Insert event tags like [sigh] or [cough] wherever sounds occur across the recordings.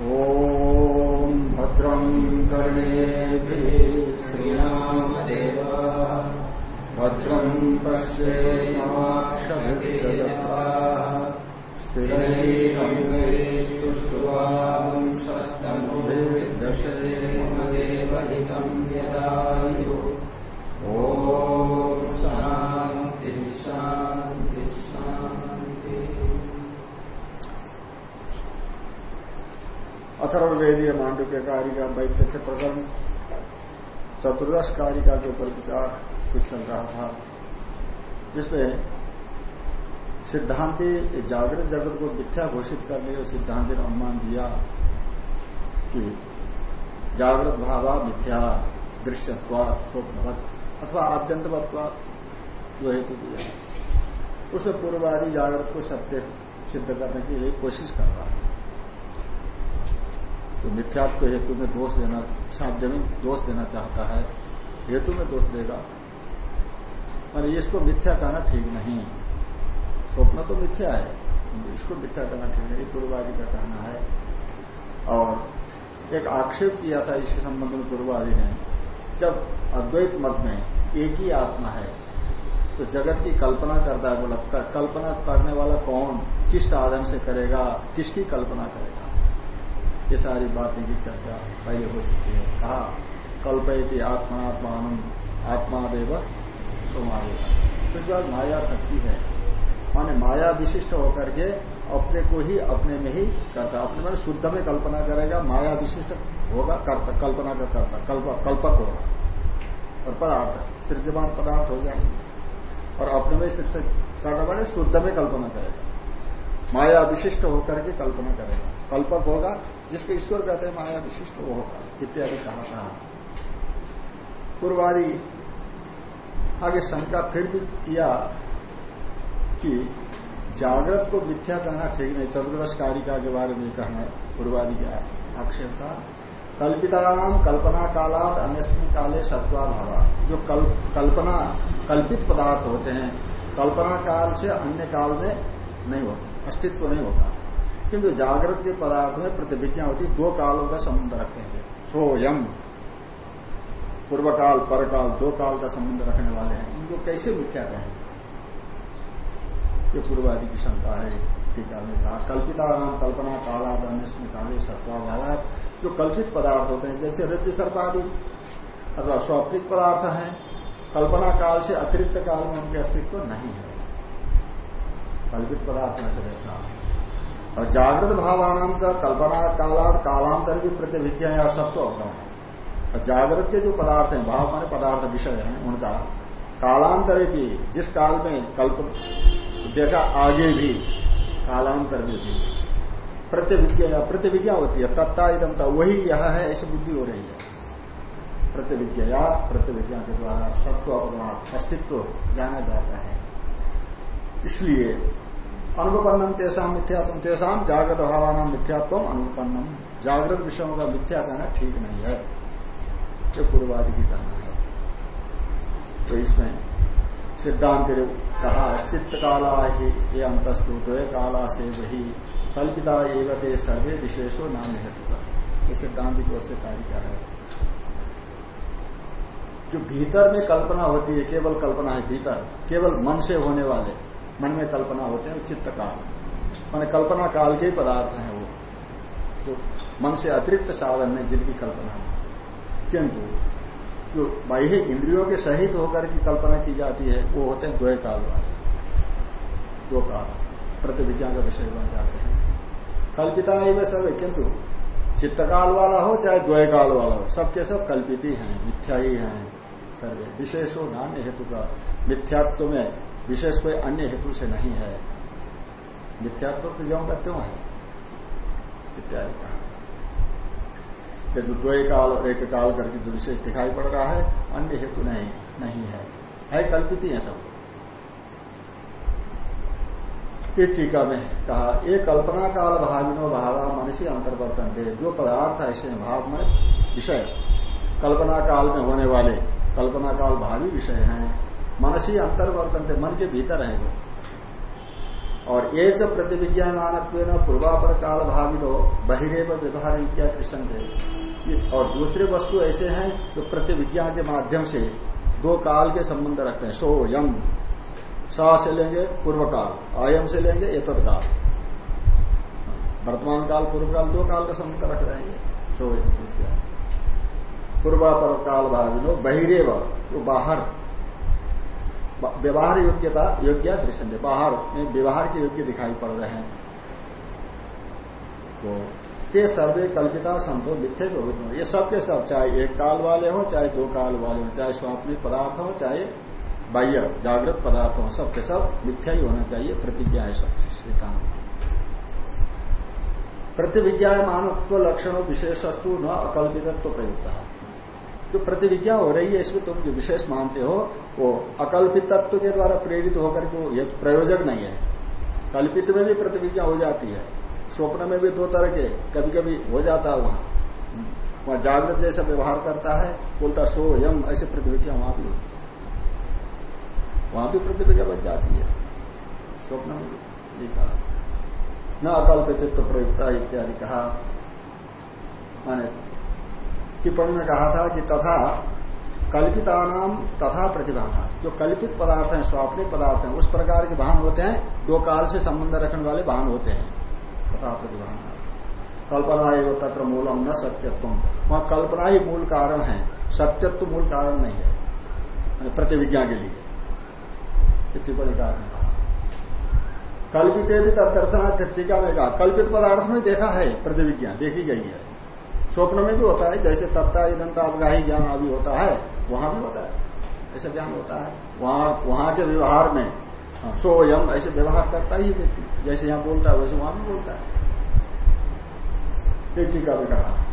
ॐ भद्रम् कर्णेभिः श्रीरामदेवा। भद्रम् पश्येमाक्षभिर्यजत्राः स्थिरैरङ्गैस्तुष्ट्वांशस्तनुभिर्दशेमदेवहितम् यदायु। ॐ शान्तिः शान्तिः अथर्वेदीय मांडव्य कारिका वैतथ्य प्रकरण चतुर्दश कारिका के ऊपर विचार कुछ चल रहा था, जिसमें सिद्धांति जागृत जगत को मिथ्या घोषित करने और सिद्धांति ने अनुमान दिया कि जागृत भावा मिथ्या दृश्यत्वाद स्वप्नवत, अथवा आद्यंतवत्वाद जो हेतु दिया। उसे पूर्वादि जागृत को सत्य सिद्ध करने के लिए कोशिश कर रहा है तो मिथ्यात्व हेतु में दोष देना शाब्द में दोष देना चाहता है, हेतु में दोष देगा। और इसको मिथ्या कहना ठीक नहीं। स्वप्न तो मिथ्या है इसको मिथ्या करना ठीक नहीं, पूर्वादि का कहना है। और एक आक्षेप किया था इसके संबंध में पूर्वादि ने, जब अद्वैत मत में एक ही आत्मा है तो जगत की कल्पना करता है वो लगता है, कल्पना करने वाला कौन, किस साधन से करेगा, किसकी कल्पना करेगा? ये सारी बातें की चर्चा पहले हो चुकी है। कहा कल्पयती आत्मात्मान आत्मादेव सोमादेव। उसके बाद माया शक्ति है। माने माया विशिष्ट होकर के अपने को ही अपने में ही करता अपने में शुद्ध में कल्पना करेगा माया विशिष्ट होगा करता कल्पना का करता कल्प, कल्पक होगा। और पदार्थ सृजमान पदार्थ हो जाएँगे। और अपने में सृष्ट करने वाले शुद्ध में कल्पना करेगा। माया विशिष्ट होकर के कल्पना करेगा। कल्पक होगा जिसको ईश्वर कहते हैं माया विशिष्ट वो होगा इत्यादि कहा था। पूर्वादि आगे शंका फिर भी किया कि जागृत को मिथ्या कहना ठीक नहीं चतुर्दश कारिका के बारे में कहना पूर्वादि का आक्षेप था। कल्पितानाम कल्पना कालात अन्य काले सत्वा भावा जो कल, कल्पना कल्पित पदार्थ होते हैं कल्पना काल से अन्य काल में नहीं होता। अस्तित्व नहीं होता। किंतु जागृत के पदार्थ में प्रतिभिज्ञा होती, दो कालों का संबंध रखते हैं। सोयम पूर्व काल पर काल दो काल का संबंध रखने वाले हैं। इनको कैसे मिथ्या कहें? ये पूर्वादि की शंका है, टीका में कहा कल्पिता नाम कल्पना काला अन्य काले सत्वाभाव जो कल्पित पदार्थ होते हैं, जैसे रज्जु सर्पादि अथवा स्वप्निक पदार्थ हैं, कल्पना काल से अतिरिक्त काल में उनके अस्तित्व नहीं है। कल्पित पदार्थ में से रहता और जागृत भावानाम से कल्पना काला कालांतर भी प्रतिभिज्ञा या सत्व होता है। और जागृत के जो पदार्थ हैं, भाव माने पदार्थ विषय हैं, उनका कालांतरे भी जिस काल में कल्प देखा आगे भी कालांतर में भी प्रतिविज्ञा या प्रतिविज्ञा होती है, तत्ता एकदम वही यह है, ऐसी बुद्धि हो रही है। प्रतिविज्ञा या प्रतिविज्ञा के द्वारा सत्व अपराध अस्तित्व जाना जाता है। इसलिए अनुपन्नम तेसाम मिथ्यात्म तेसाम जागृत भावाना मिथ्यात्व अनुपन्नम। जागृत विषयों का मिथ्या कहना ठीक नहीं है। जो पूर्वादि की कहना है। तो इसमें सिद्धांत कहा, चित्त काला ही, ये अंतस्तु द्वय काला से वही, कल्पिता एवं सर्वे विशेषो नाम हेतु ये सिद्धांत की ओर से कार्य कर रहे जो भीतर में कल्पना होती है, केवल कल्पना है भीतर, केवल मन से होने वाले मन में कल्पना होते हैं चित्त काल। मान कल्पना काल के ही पदार्थ हैं वो। जो मन से अतिरिक्त साधन है जिनकी कल्पना किंतु जो बाह्य इंद्रियों के सहित होकर की कल्पना की जाती है, वो होते हैं द्वय काल वाले। दो काल प्रतिविज्ञा का विषय बन जाते हैं। कल्पिता ही में सब है, किंतु चित्तकाल वाला हो, चाहे द्वय काल वाला हो, सबके सब कल्पित ही हैं, मिथ्या ही हैं। सर्वे, विशेष नान्य हेतु का मिथ्यात्व में विशेष कोई अन्य हेतु से नहीं है। मिथ्यात्व तो ज्यो का त्यों है। इत्यादि कहा। ये जो द्वय काल और एक काल करके जो विशेष दिखाई पड़ रहा है, अन्य हेतु नहीं नहीं है। है कल्पित ही है सब। एक टीका में कहा, ये कल्पना काल भाविनो भावा मनुष्य अंतर्वर्तन थे। जो पदार्थ ऐसे भाव में विषय। कल्पना काल में होने वाले कल्पना काल भावी विषय हैं। मनसी अंतर्वर्तन थे मन के भीतर है और ये च प्रतिविज्ञान पूर्वापर काल भाविनो बहिरेव व्यवहार कृष्ण और दूसरे वस्तु ऐसे हैं जो प्रतिविज्ञा के माध्यम से दो काल के संबंध रखते हैं सो यम सा से लेंगे पूर्व काल अयम से लेंगे एतद काल वर्तमान काल पूर्व काल दो काल का संबंध रख रहे हैं सो पूर्वापर काल भाविनो बहिरेव, वो बाहर। व्यवहार योग्यता, योग्य दृश्य बाहर व्यवहार के योग्य दिखाई पड़ रहे हैं। तो ते सर्वे कल्पिता संतो मिथ्य प्रवृत्ति ये सब के सब, चाहे एक काल वाले हो, चाहे दो काल वाले हो, चाहे स्वात्मिक पदार्थ हो, चाहे बाह्य जागृत पदार्थ हो, सब के सब मिथ्या ही होना चाहिए, प्रतिज्ञा है सब प्रतिविज्ञा मानत्व लक्षण विशेषस्तु न अकल्पितत्व प्रयुक्त। जो प्रतिविज्ञा हो रही है इसमें तुम जो विशेष मानते हो, वो अकल्पित तत्व के द्वारा प्रेरित होकर के ये प्रयोजक नहीं है। कल्पित में भी प्रतिविज्ञा हो जाती है, स्वप्न में भी दो तरह के कभी कभी हो जाता है वहाँ। वहाँ जागृत जैसा व्यवहार करता है, बोलता, सो यम, ऐसे प्रतिविज्ञा वहाँ भी होती है। वहाँ भी प्रतिविज्ञा बच जाती है। स्वप्न में भी कहा। न अकल्पित प्रयुक्ता इत्यादि कहा। माने टिप्पणी में कहा था कि तथा कल्पिता नाम तथा प्रतिभान जो कल्पित पदार्थ हैं, स्वाप्निक पदार्थ हैं, उस प्रकार के वाहन होते हैं, दो काल से संबंध रखने वाले वाहन होते हैं। तथा प्रतिभा कल्पना एवं तत्र मूलम न सत्यत्व वहाँ कल्पना ही मूल कारण है। सत्यत्व मूल कारण नहीं है। प्रतिविज्ञा के लिए। टिप्पणी कारण कहा कल्पित भी तत्दर्शना टीका में कहा। कल्पित पदार्थ में देखा है, प्रतिविज्ञा देखी गई है। स्वप्न में भी होता है, जैसे तत्ता इदंता अवगाही ज्ञान अभी होता है, वहाँ भी होता है। ऐसा ज्ञान होता है। वहाँ वहाँ के व्यवहार में सोयम ऐसे व्यवहार करता ही व्यक्ति। जैसे यहाँ बोलता है, वैसे वहाँ भी बोलता है। टीका भी कहा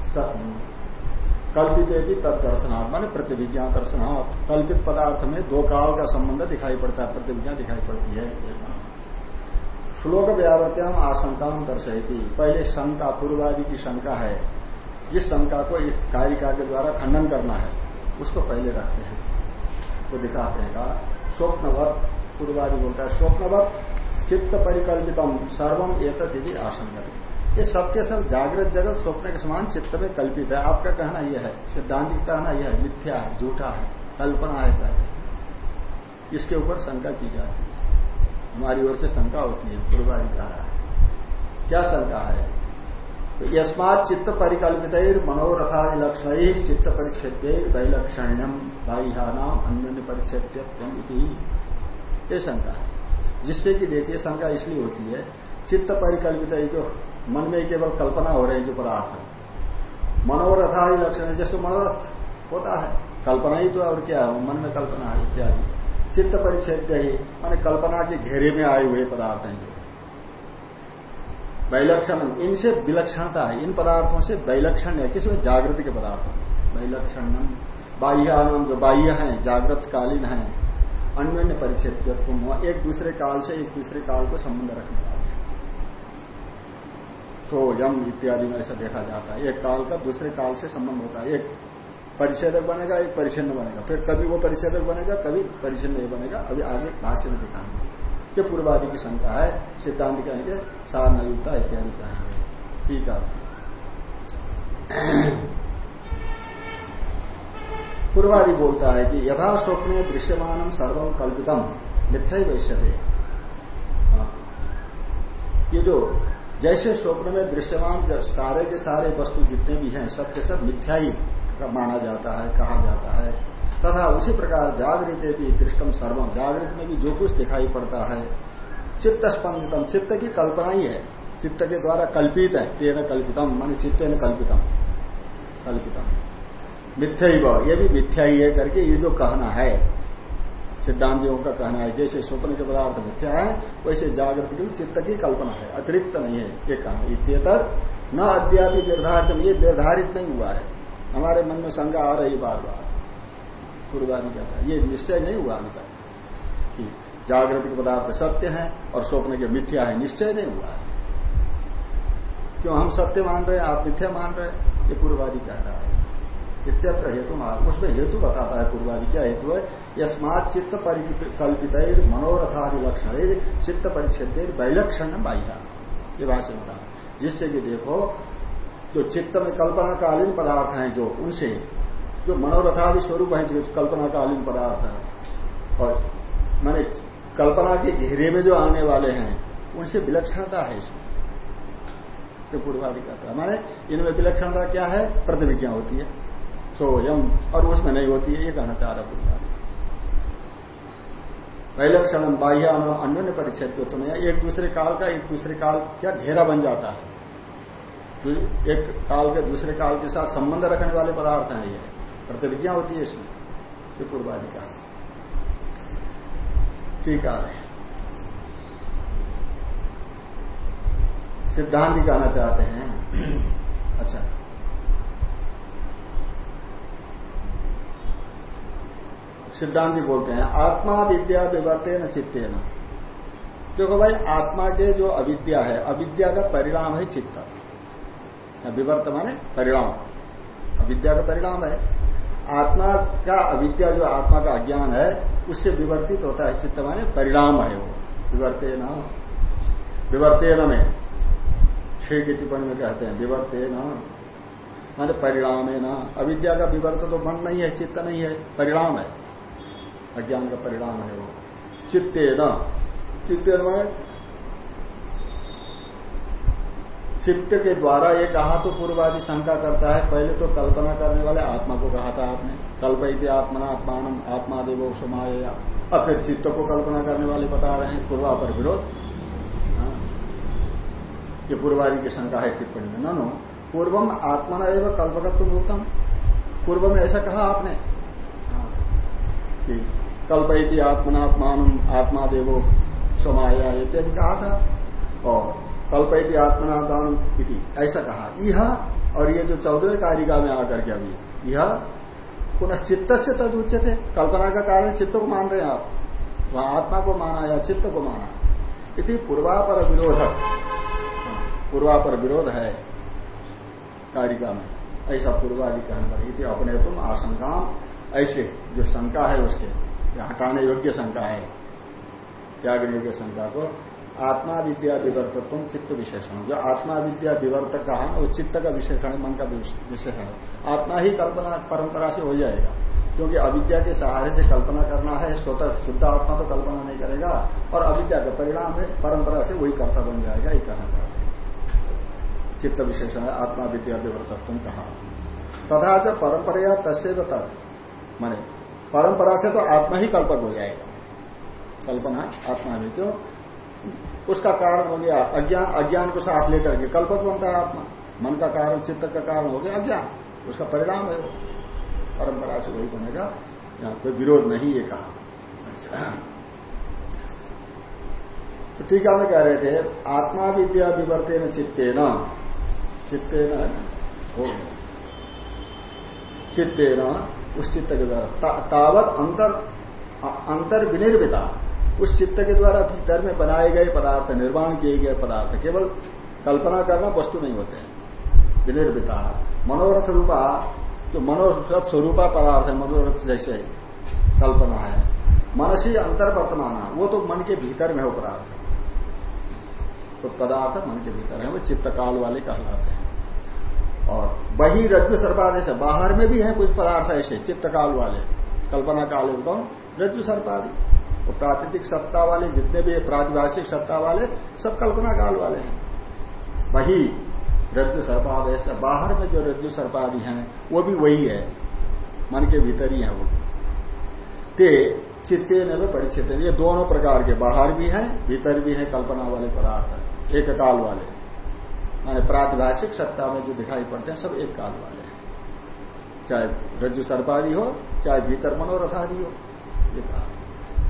कल्पित भी तद दर्शनात् माने प्रतिविज्ञा दर्शनात्। कल्पित पदार्थ में दो काल का संबंध दिखाई पड़ता है, प्रतिविज्ञा दिखाई पड़ती है। श्लोक व्यावर्त्याम आशंका दर्शयती। पहले शंका, पूर्वादि की शंका है। जिस शंका को इस कारिका के द्वारा खंडन करना है, उसको पहले रखते हैं। वो दिखाते हैं, कहा, स्वप्नवत पूर्वादि बोलता है, स्वप्नवत चित्त परिकल्पितम सर्वम एक यदि आशंका ये सबके सब जागृत जगत स्वप्न के समान चित्त में कल्पित है। आपका कहना यह है सिद्धांत कहना यह है, मिथ्या है, झूठा है, कल्पना है कहते इसके ऊपर शंका की जाती है। हमारी ओर से शंका होती है रहा है। क्या शंका है? तो यस्मात चित्त परिकल्पित मनोरथादि लक्षण चित्त परिक्षेद्य वैलक्षण्यम बाह्यानाम अन्य परिक्षेद्य ये शंका है। जिससे कि देखिए शंका इसलिए होती है चित्त परिकल्पित जो मन में केवल कल्पना हो रही जो पदार्थ मनोरथादि लक्षण जैसे मनोरथ होता है। कल्पना ही तो और क्या है? मन में कल्पना है इत्यादि। चित्त परिच्छेद्य ही, मान कल्पना के घेरे में आए हुए पदार्थ हैं जो। वैलक्षण, इनसे विलक्षणता है, इन पदार्थों से वैलक्षण है। किसमें? जागृति के पदार्थ। वैलक्षण बाह्यानम जो बाह्य है जागृत कालीन है, अन्य परिचय एक दूसरे काल से एक दूसरे काल को संबंध रखने वाले सो यम इत्यादि में ऐसा देखा जाता है। एक काल का दूसरे काल से संबंध होता है। एक परिच्छेदक बनेगा, एक परिच्छिन्न बनेगा। फिर कभी वो परिच्छेदक बनेगा, कभी परिच्छिन्न नहीं बनेगा। अभी आगे भाष्य में दिखाएँगे। ये पूर्वादि की शंका है, सिद्धांत कहेंगे, सार नयुक्ता इत्यादि कहेंगे ठीक है। पूर्वादि बोलता है कि यथा स्वप्न दृश्यमान सर्वम कल्पितम मिथ्या वैश्य हाँ। ये जो, जैसे स्वप्न में दृश्यमान सारे के सारे वस्तु जितने भी हैं, सबके सब मिथ्या ही माना जाता है, कहा जाता है। तथा उसी प्रकार जागृत भी दृष्टम सर्वम जागृत में भी जो कुछ दिखाई पड़ता है चित्त स्पंदितम चित्त की कल्पना ही है। चित्त के द्वारा कल्पित है, तेन कल्पितम मान चित्त कल्पितम कल्पितम मिथ्या ही ये भी मिथ्या ही है करके ये जो कहना है, सिद्धांतियों का कहना है, जैसे स्वप्न के पदार्थ मिथ्या है, वैसे जागृत की चित्त की कल्पना है, अतिरिक्त नहीं है, ये कहना इतर न अद्यापि निर्धारित ये निर्धारित नहीं हुआ है। हमारे मन में शंका आ रही बार बार पूर्वादि कहता है। ये निश्चय नहीं हुआ अभी तक कि जागृत के पदार्थ सत्य है और स्वप्न के मिथ्या है। निश्चय नहीं हुआ। क्यों हम सत्य मान रहे हैं, आप मिथ्या मान रहे हैं? ये पूर्वादि कह रहा है। इत्यत्र हेतु उसमें हेतु बताता है पूर्वादि, क्या हेतु है? यस्मात चित्त कल्पित मनोरथादि लक्षण चित्त परिच्छेद वैलक्षण बाह्य। ये भाषण बता जिससे कि देखो, जो चित्त में कल्पनाकालीन पदार्थ हैं जो, उनसे जो मनोरथादि स्वरूप है, जो कल्पनाकालीन पदार्थ है। और मैंने कल्पना के घेरे में जो आने वाले हैं, उनसे विलक्षणता है इसमें। जो पूर्वादि कहता है। माने इनमें विलक्षणता क्या है? प्रतिविज्ञा होती है। सोयम और उसमें नहीं होती है, ये कहना चाह रहा पूर्वादि। वैलक्षण बाह्य अन्य परिच्छेद तो में एक दूसरे काल का एक दूसरे काल क्या घेरा बन जाता है। एक काल के दूसरे काल के साथ संबंध रखने वाले पदार्थ हैं ये। प्रतिविज्ञा होती है इसमें, ये पूर्वादि का ठीक है। सिद्धांत कहना चाहते हैं। [clears throat] अच्छा। सिद्धांति बोलते हैं, आत्मा विद्या विवर्ते न चित्ते न देखो भाई, आत्मा के जो अविद्या है, अविद्या का परिणाम है चित्त। विवर्त माने परिणाम। अविद्या का परिणाम है। आत्मा का अविद्या जो आत्मा का अज्ञान है, उससे विवर्तित होता है चित्त माने परिणाम है वो विवर्ते न विवर्ते न में। छह की टिप्पणी में कहते हैं विवर्ते न माने परिणाम है ना अविद्या का विवर्त तो मन नहीं है, चित्त नहीं है, परिणाम है। अज्ञान का परिणाम है वो। चित्ते न चित्ते में चित्त के द्वारा ये कहा तो पूर्वादि शंका करता है, पहले तो कल्पना करने वाले आत्मा को कहा था आपने कल्प कल्पित आत्मना आत्मान आत्मा देवो समाया अब फिर चित्त को कल्पना करने वाले बता रहे हैं पूर्वा पर विरोध। हाँ। ये पूर्वादि की शंका है टिप्पणी में। नो पूर्वम आत्मना एवं कल्पकत्व उत्तम पूर्व में ऐसा कहा आपने। हाँ। कि कल्पयती आत्मनात्मान आत्मा देवो समाया इत्यादि कहा था। और कल्पयती आत्मनात्मान इति। ऐसा कहा। यह और ये जो चौदहवें कारिका में आकर के अभी यह पुनः चित्त से तद थे कल्पना का कारण चित्त को मान रहे हैं आप। वहाँ आत्मा को माना या चित्त को माना। इति पूर्वापर विरोध। पूर्वापर विरोध है कारिका में। ऐसा पूर्वाधिकरण पर अपने तुम आशंका ऐसे जो शंका है उसके हटाने योग्य शंका है। त्याग योग्य शंका को आत्मा विद्या विवर्तत्व चित्त विशेषण जो आत्मा विद्या विवर्तक कहा वो चित्त का विशेषण मन का विशेषण। आत्मा ही कल्पना परंपरा से हो जाएगा, क्योंकि अविद्या के सहारे से कल्पना करना है, स्वतः शुद्ध आत्मा तो कल्पना नहीं करेगा, और अविद्या का परिणाम है, परंपरा से वही कर्ता बन जाएगा, ये कहना चाहते हैं। चित्त विशेषण है आत्मा विद्या विवर्तत्व कहा। तथा च परंपरा तस्व माने, परंपरा से तो आत्मा ही कल्पक हो जाएगा। कल्पना आत्मा में क्यों उसका कारण हो गया अज्ञान अज्ञान को साथ लेकर के। कल्पक बनता है आत्मा। मन का कारण, चित्त का कारण हो गया अज्ञान। उसका परिणाम है परंपरा से वही बनेगा। यहाँ कोई विरोध नहीं ये कहा। अच्छा। तो टीका में कह रहे थे, आत्मा विद्या विवर्ते न चित्ते न चित्ते न? हो चित्ते न उस चित्त के द्वारा। तावत अंतर अंतर विनिर्मिता उस चित्त के द्वारा भीतर में बनाए गए पदार्थ, निर्माण किए गए पदार्थ, केवल कल्पना करना वस्तु नहीं होते हैं। विनिर्मिता, मनोरथ रूपा, जो मनोरथ स्वरूपा पदार्थ है, मनोरथ जैसे कल्पना है, मनसी अंतर वर्तमान वो तो मन के भीतर में हो पदार्थ। तो पदार्थ मन के भीतर है, वो चित्त काल वाले कहलाते हैं। और वही रज्जु सर्पादेश, बाहर में भी है कुछ पदार्थ ऐसे चित्त काल वाले, कल्पना काल कौन रज्जु सर्पादि। वो प्राकृतिक सत्ता वाले, जितने भी प्रातिभाषिक सत्ता वाले, सब कल्पना काल वाले हैं। वही रज्जु सर्पादेश बाहर में जो रज्जु सर्पादि हैं, वो भी वही है। मन के भीतर ही है वो। ते चित्ते न परिचित ये दोनों प्रकार के बाहर भी हैं, भीतर भी है, कल्पना वाले पदार्थ एक काल वाले। माने प्रातिभाषिक सत्ता में जो दिखाई पड़ते हैं, सब एक काल वाले हैं। चाहे रज्जु सर्पादि हो, चाहे भीतर मनोरथादि हो, ये कहा।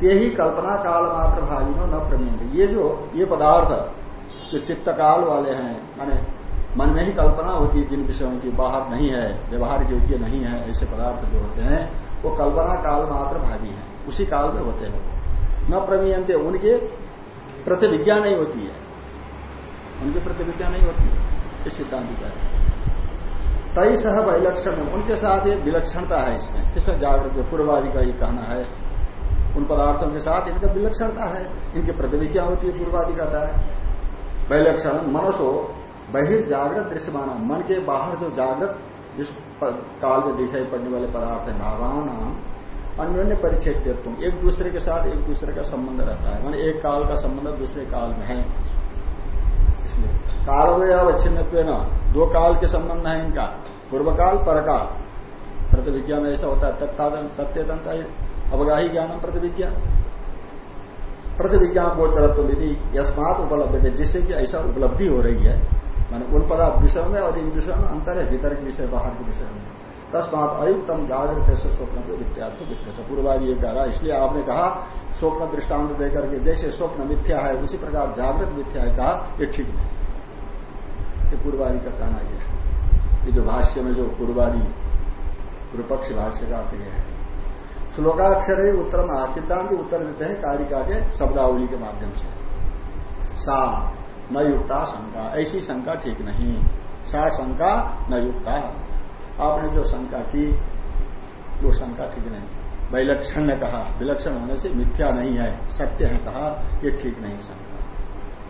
ये ही कल्पना काल मात्र भावी हो न प्रमीन ये जो, ये पदार्थ जो चित्त काल वाले हैं, माने मन में ही कल्पना होती है जिन विषयों की, बाहर नहीं है, व्यवहार योग्य नहीं है, ऐसे पदार्थ जो होते हैं, वो कल्पना काल मात्र भावी है। उसी काल में होते हैं न प्रमीयंते उनके प्रतिविज्ञा नहीं होती है। उनकी प्रतिविज्ञा नहीं होती है। इस सिद्धांत का तई सह वैलक्षण उनके साथ ये विलक्षणता है इसमें। किसमें जागृत पूर्वादि का ये कहना है? उन पदार्थों के साथ इनका विलक्षणता है। इनकी प्रतिविज्ञा होती है? पूर्वादि कहता है वैलक्षण मनुष्य बहिर्जागृत दृश्यमान। मन के बाहर जो जागृत, जिस काल में दिखाई पड़ने वाले पदार्थ है भावान अन्योन्य परिचय तुम एक दूसरे के साथ एक दूसरे का संबंध रहता है। माने एक काल का संबंध दूसरे काल में है। इसलिए काल में अवच्छिन्न दो काल के संबंध है इनका। पूर्व काल परकाल प्रतिविज्ञा में ऐसा होता है तथ्यतंत्र अवगाही ज्ञानम प्रतिविज्ञा। प्रतिविज्ञा गोचरत्व विधि यस्मात उपलब्ध है जिससे कि ऐसा उपलब्धि हो रही है। मैंने उन पदार्थ विषयों में और इन विषयों में अंतर है भीतर के विषय, बाहर के विषय में। तस्मात अयुक्तम जागृत से स्वप्न के विद्यार्थ विद्या पूर्वादि ये कह रहा इसलिए आपने कहा, स्वप्न दृष्टांत देकर के जैसे स्वप्न मिथ्या है, उसी प्रकार जागृत मिथ्या है, कहा, ये ठीक नहीं। ये का कहना यह है। ये जो भाष्य में जो पूर्वादि पूर्वपक्ष भाष्य का है। श्लोकाक्षर ही उत्तर सिद्धांत उत्तर देते हैं कारिका के शब्दावली के माध्यम से। सा, न युक्ता शंका। ऐसी शंका ठीक नहीं। सा शंका, न युक्ता। आपने जो शंका की, वो शंका ठीक नहीं। वैलक्षण ने कहा, विलक्षण होने से मिथ्या नहीं है, सत्य है कहा, ये ठीक नहीं शंका।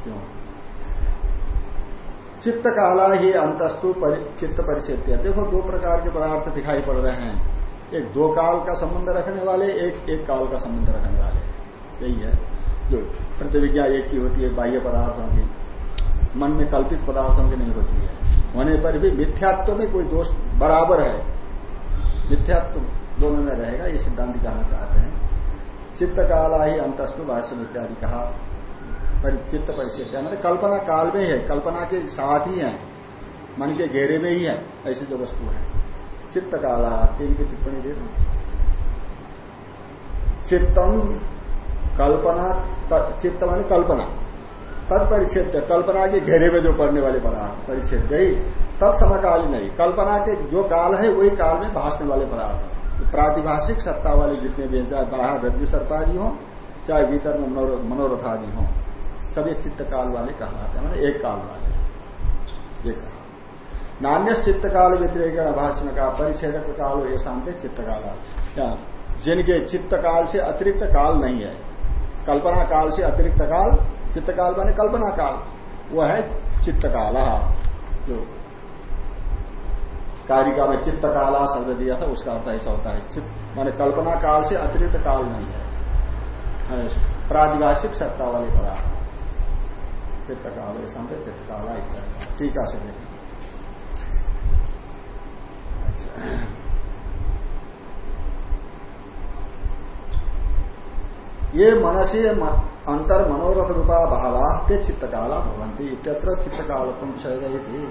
क्यों? चित्त काला ही अंतस्तु चित्त परिचित देखो, दो प्रकार के पदार्थ दिखाई पड़ रहे हैं। एक दो काल का संबंध रखने वाले, एक एक काल का संबंध रखने वाले। यही है। जो प्रतिविज्ञा एक की होती है, बाह्य पदार्थों की। मन में कल्पित पदार्थों की नहीं होती है। होने पर भी मिथ्यात्व में कोई दोष बराबर है। मिथ्यात्व दोनों में रहेगा, ये सिद्धांत कहना चाहते हैं। चित्त काला ही अंतस्तु भाष्य इत्यादि कहा। पर चित्त परिचय मतलब कल्पना काल में ही है। कल्पना के साथ ही है। मन के घेरे में ही है। ऐसी जो वस्तु है। चित्त काला तीन की टिप्पणी दे चित्तम कल्पना चित्त मान कल्पना। तत्परिच्छेद, कल्पना के घेरे में जो पड़ने वाले पदार्थ, परिच्छेद गई तत्समकालीन नहीं। कल्पना के जो काल है, वही काल में भाषने वाले पदार्थ प्रातिभाषिक सत्ता वाले जितने भी हैं, चाहे बाहर रज्जु सर्पादि हो, चाहे भीतर में मनोरथ आदि हो सभी चित्त काल वाले कहलाते हैं, मैंने एक काल वाले। एक नान्य चित्त काल व्यतिरेक भाष्य में कहा, परिच्छेदक काल ये शांत चित्त काल जिनके चित्त काल से अतिरिक्त काल नहीं है, कल्पना काल से अतिरिक्त काल चित्त काल माने कल्पना काल वह है चित्त काला जो कारिका में चित्त काला शब्द दिया था, उसका अर्थ ऐसा होता है, चित्त माने कल्पना काल से अतिरिक्त काल नहीं है। प्रादिभाषिक सत्ता वाले पदार्थ। चित्त काल समझे चित्त काला इत्यादि। टीका से देखें अच्छा ये मनसी अंतर मनोरथ रूपा भावा ते चित्तकाला भवंती इत्यत्र चित्तकालत्म विषय थी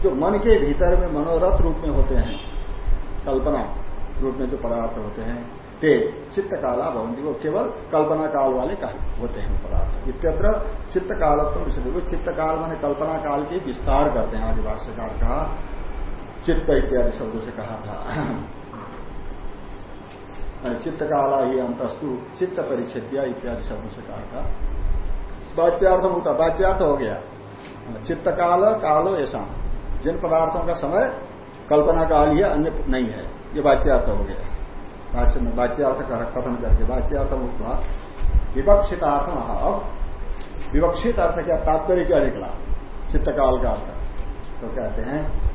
जो मन के भीतर में मनोरथ रूप में होते हैं, कल्पना रूप में जो पदार्थ होते हैं, ते चित्तकाला भवंती वो केवल कल्पना काल वाले का होते हैं पदार्थ। इत्यत्र चित्त कालत्व विषय। वो चित्त काल मैंने कल्पना काल के विस्तार करते हैं आदिवास्यकार कहा। चित्त इत्यादि शब्दों से कहा था। [clears throat] चित्त काला ही अंतस्तु, चित्त परिच्छेद्या इत्यादि शब्दों से कहा था। वाच्यार्थ होता वाच्यार्थ हो गया। चित्त काल कालो ऐसा जिन पदार्थों का समय कल्पना काल ही अन्य नहीं है। ये वाच्यार्थ हो गया। भाष्य में वाच्यार्थ कथन करके वाच्यार्थ हुआ विवक्षितार्थ अब विवक्षित अर्थ क्या? तात्पर्य क्या निकला? चित्त काल का अर्थ। तो कहते हैं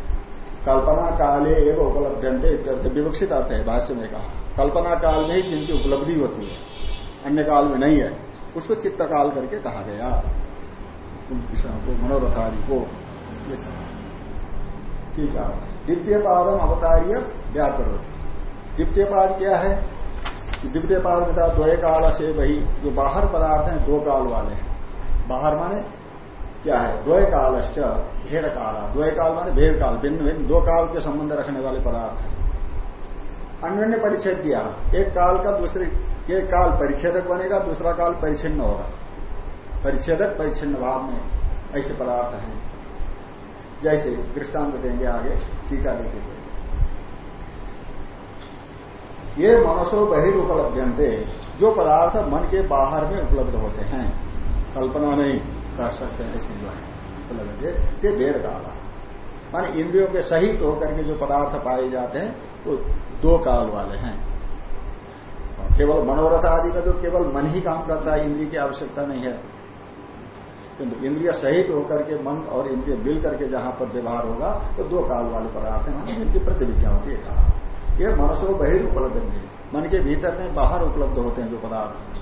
कल्पना काले एवं उपलब्ध विवक्षित आते है, भाष्य में कहा। कल्पना काल में ही जिनकी उपलब्धि होती है, अन्य काल में नहीं है, उसको चित्त काल करके कहा गया। उन विषयों को, मनोरथादि को ठीक है। द्वितीय पादम अवतार्य व्याकर द्वितीय पाद क्या है? द्वितीय पाद बता द्वय काल से वही जो बाहर पदार्थ हैं, दो काल वाले हैं। बाहर माने क्या है? द्वय कालश्च भेद काल द्वय काल माने भेद काल भिन्न भिन्न, दो काल के संबंध रखने वाले पदार्थ। हैं अन्य परिच्छेद दिया एक काल का दूसरे, एक काल परिच्छेदक बनेगा, दूसरा काल परिच्छिन्न होगा। परिच्छेदक परिच्छिन्न भाव में ऐसे पदार्थ हैं। जैसे दृष्टांत देंगे आगे, टीका देखेंगे ये मनसो बहिर्पलभ्यंते जो पदार्थ मन के बाहर में उपलब्ध होते हैं। कल्पना नहीं। कर सकते हैं। ऐसी जो है वेद काला माने इंद्रियों के सहित होकर के जो पदार्थ पाए जाते हैं, वो दो काल वाले हैं। केवल मनोरथ आदि में तो केवल मन ही काम करता है, इंद्रिय की आवश्यकता नहीं है। किंतु इंद्रिय सहित होकर के मन और इंद्रिय मिल करके जहाँ पर व्यवहार होगा तो दो काल वाले पदार्थ हैं। जिनकी प्रतिविज्ञा होती है कहा ये मनसो बहिर उपलब्ध मन के भीतर में बाहर उपलब्ध होते हैं जो पदार्थ।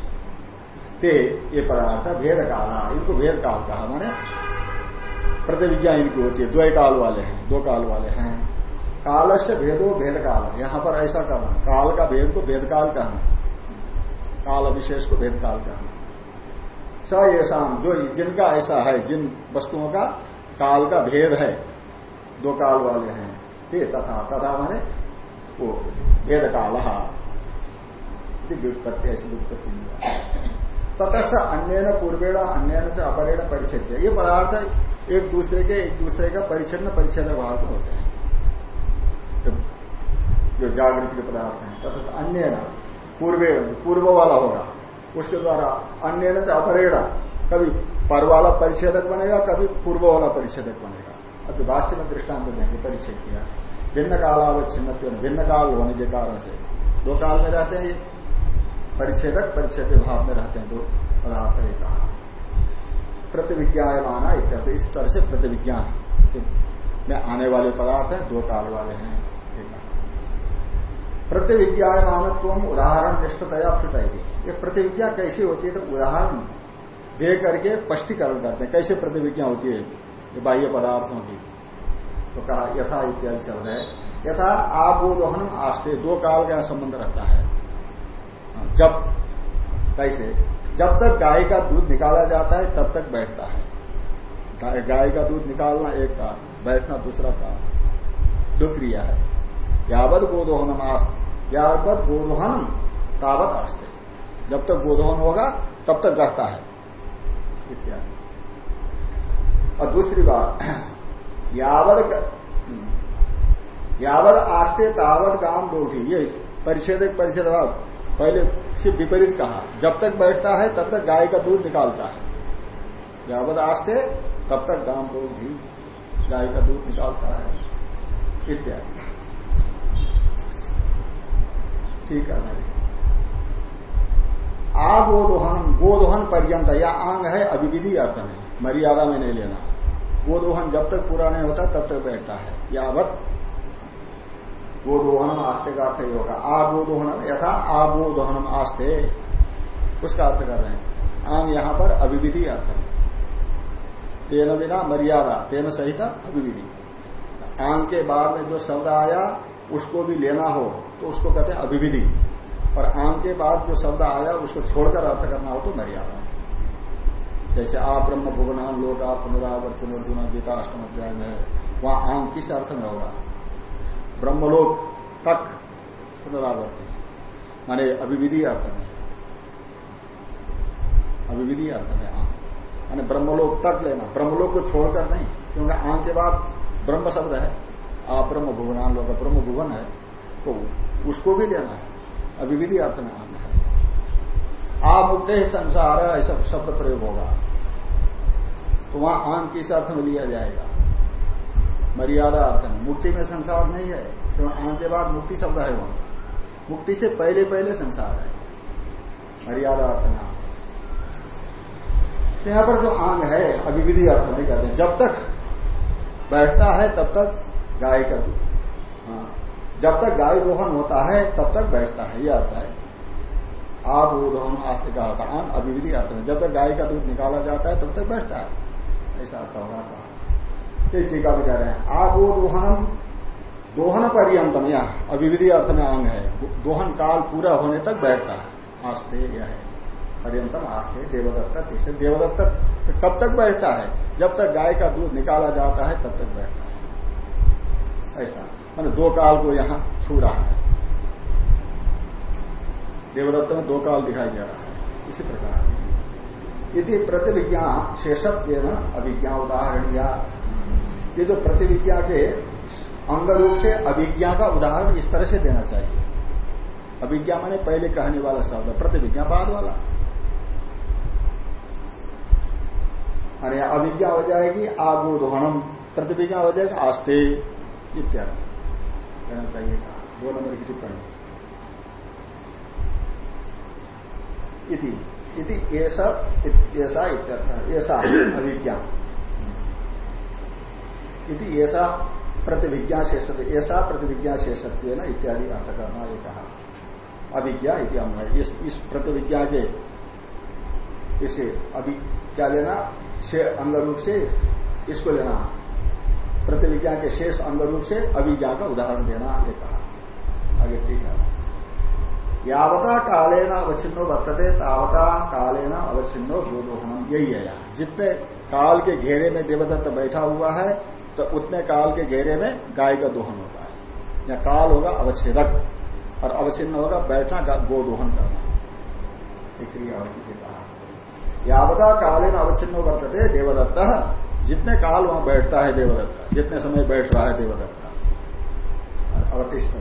ते ये पदार्थ भेद काला इनको भेद काल कहा मैंने प्रतिविज्ञा इनकी होती है। द्वय काल वाले हैं, दो काल वाले हैं। काल से भेदो भेद काल यहाँ पर ऐसा करना काल का भेद को भेद काल कहना काल विशेष को भेद काल कहना स ऐसा जो जिनका ऐसा है, जिन वस्तुओं का काल का भेद है, दो काल वाले हैं, ते तथा तथा माने वो भेद काल व्युत्पत्ति, ऐसी व्युत्पत्ति नहीं ततः अन्य पूर्वेण अन्य से अपरेण परिच्छेद ये पदार्थ एक दूसरे के, एक दूसरे का परिच्छिन्न परिच्छेद भाव होते हैं। जो जागृति के पदार्थ हैं तथा अन्य पूर्वे पूर्व वाला होगा। उसके द्वारा अन्य से अपरेण, कभी पर वाला परिच्छेदक बनेगा, कभी पूर्व वाला परिच्छेदक बनेगा। अभी भाष्य में दृष्टांत देंगे, परिच्छेद किया। भिन्न कालावच्छिन्न भिन्न काल होने के कारण से। दो काल में रहते हैं परिच्छेदक परिच्छेद भाव में रहते हैं दो पदार्थ है कहा। प्रतिविज्ञा माना इत्यर्थ, इस तरह से प्रतिविज्ञा में आने वाले पदार्थ हैं, दो काल वाले हैं प्रतिविज्ञा तुम उदाहरण निष्ठतया फिटाएगी ये प्रतिविज्ञा कैसी होती है तो उदाहरण दे करके स्पष्टीकरण करते हैं, कैसे प्रतिविज्ञा होती है, ये बाह्य पदार्थों की। तो कहा, यथा इत्यादि शब्द है। यथा आबोधन आस्ते, दो काल का संबंध रहता है। जब कैसे जब तक गाय का दूध निकाला जाता है, तब तक बैठता है। गाय का दूध निकालना एक काम, बैठना दूसरा काम। दो क्रिया है। यावत गोदोहन यावत गोदोहन तावत आस्ते। जब तक गोदोहन होगा, तब तक रहता है। इत्यादि। और दूसरी बात, यावत यावत आस्ते तावत गाँव दोषी ये परिच्छेद परिच्छेद पहले से विपरीत कहा। जब तक बैठता है, तब तक गाय का दूध निकालता है। यावत आस्ते, तब तक गाँव को भी गाय का दूध निकालता है। इत्यादि। ठीक है मेरे आ गोदोहन गोदोहन पर्यंत, या आंग है, अभिविधि अर्थ में। मर्यादा में नहीं लेना। गोदोहन जब तक पूरा नहीं होता, तब तक बैठता है। यावत गोदोहनम आस्ते का अर्थ ही होगा आबोदोहनम यथा आबोधोहनम आस्ते। उसका अर्थ कर रहे हैं। आंग यहाँ पर अभिविधि अर्थ है। तेन बिना मर्यादा, तेन सहित अभिविधि आम के बाद में जो शब्द आया, उसको भी लेना हो तो उसको कहते हैं अभिविधि और आम के बाद जो शब्द आया, उसको छोड़कर अर्थ करना हो तो मर्यादा जैसे आ ब्रह्म भुवनान आ पुनरावर्तन अर्जुन गीता अष्टम अध्याय में वहाँ आम किस अर्थ में होगा? ब्रह्मलोक तक पुनरावर्ती माने अभिविधि अर्थ में अभिविधि अर्थ में आम माने ब्रह्मलोक तक लेना। ब्रह्मलोक को छोड़कर नहीं, क्योंकि आम के बाद ब्रह्म शब्द है। आप ब्रह्म भुवनान लोग ब्रह्म भुवन है तो उसको भी लेना है। अभिविधि अर्थ में आम है। आप मुक्त ही संसार, ऐसा शब्द प्रयोग होगा। तो वहाँ आम किस अर्थ में लिया जाएगा? मर्यादा अर्थ में मुक्ति में संसार नहीं है क्यों आम के बाद मुक्ति शब्द है वहाँ। मुक्ति से पहले पहले संसार है। मर्यादा अर्थ में तो यहाँ पर जो आंग है, अभिविधि अर्थ नहीं कहते। जब तक बैठता है, तब तक गाय का दूध। हाँ। जब तक गाय रोहन होता है, तब तक बैठता है। यह अर्थ है। आप वो रोहन आस्ते का अभिविधि अर्थ में जब तक गाय का दूध निकाला जाता है, तब तक बैठता है। ऐसा अर्थ होगा कहा ये टीका भी कह रहे हैं। आगो दोहनम दोहन पर्यंतम यह अभिविधि अर्थ में अंग है। दोहन काल पूरा होने तक बैठता है। आस्ते यह है। पर्यंतम आस्ते, देवदत्त इससे देवदत्त कब तक बैठता है। जब तक गाय का दूध निकाला जाता है, तब तक बैठता है। ऐसा। मैंने दो काल को यहाँ छू रहा है। देवदत्त में दो काल दिखाई दे रहा है। इसी प्रकार। यदि प्रतिविज्ञा शेषत्व अभिज्ञा उदाहरण या ये जो प्रतिविज्ञा के अंग रूप से अभिज्ञा का उदाहरण इस तरह से देना चाहिए। अभिज्ञा माने पहले कहने वाला शब्द प्रतिविज्ञा बाद वाला। अरे अभिज्ञा हो जाएगी आगोधनम प्रतिविज्ञा हो जाएगा आस्ते इत्यादि। कहना चाहिए कहा। दो नंबर की टिप्पणी। इति इति ऐसा इत्यर्थ ऐसा अभिज्ञा। इति ऐसा प्रतिविज्ञा शेष ऐसा प्रतिविज्ञा शेषत्व न इत्यादि अर्थ करना ये कहा अभिज्ञा इति अन्वय इस इस प्रतिविज्ञा के इसे अभी क्या लेना अंग रूप से इसको लेना प्रतिविज्ञा के शेष अंग रूप से अभिज्ञा का उदाहरण देना ये कहा आगे ठीक है। यावता कालेन अवच्छिन्नो वर्तते, तावता कालेन अवच्छिन्नो गोदोहनम यही है। यहाँ जितने काल के घेरे में देवदत्त बैठा हुआ है तो उतने काल के घेरे में गाय का दोहन होता है। या काल होगा अवच्छेदक, और अवच्छिन्न होगा बैठना गोदोहन करना। क्रियावती के कहा यावता कालीन अवच्छिन्न वर्तते देवदत्त। जितने काल वहाँ बैठता है देवदत्त, जितने समय बैठ रहा है देवदत्त। अवतिष्ठ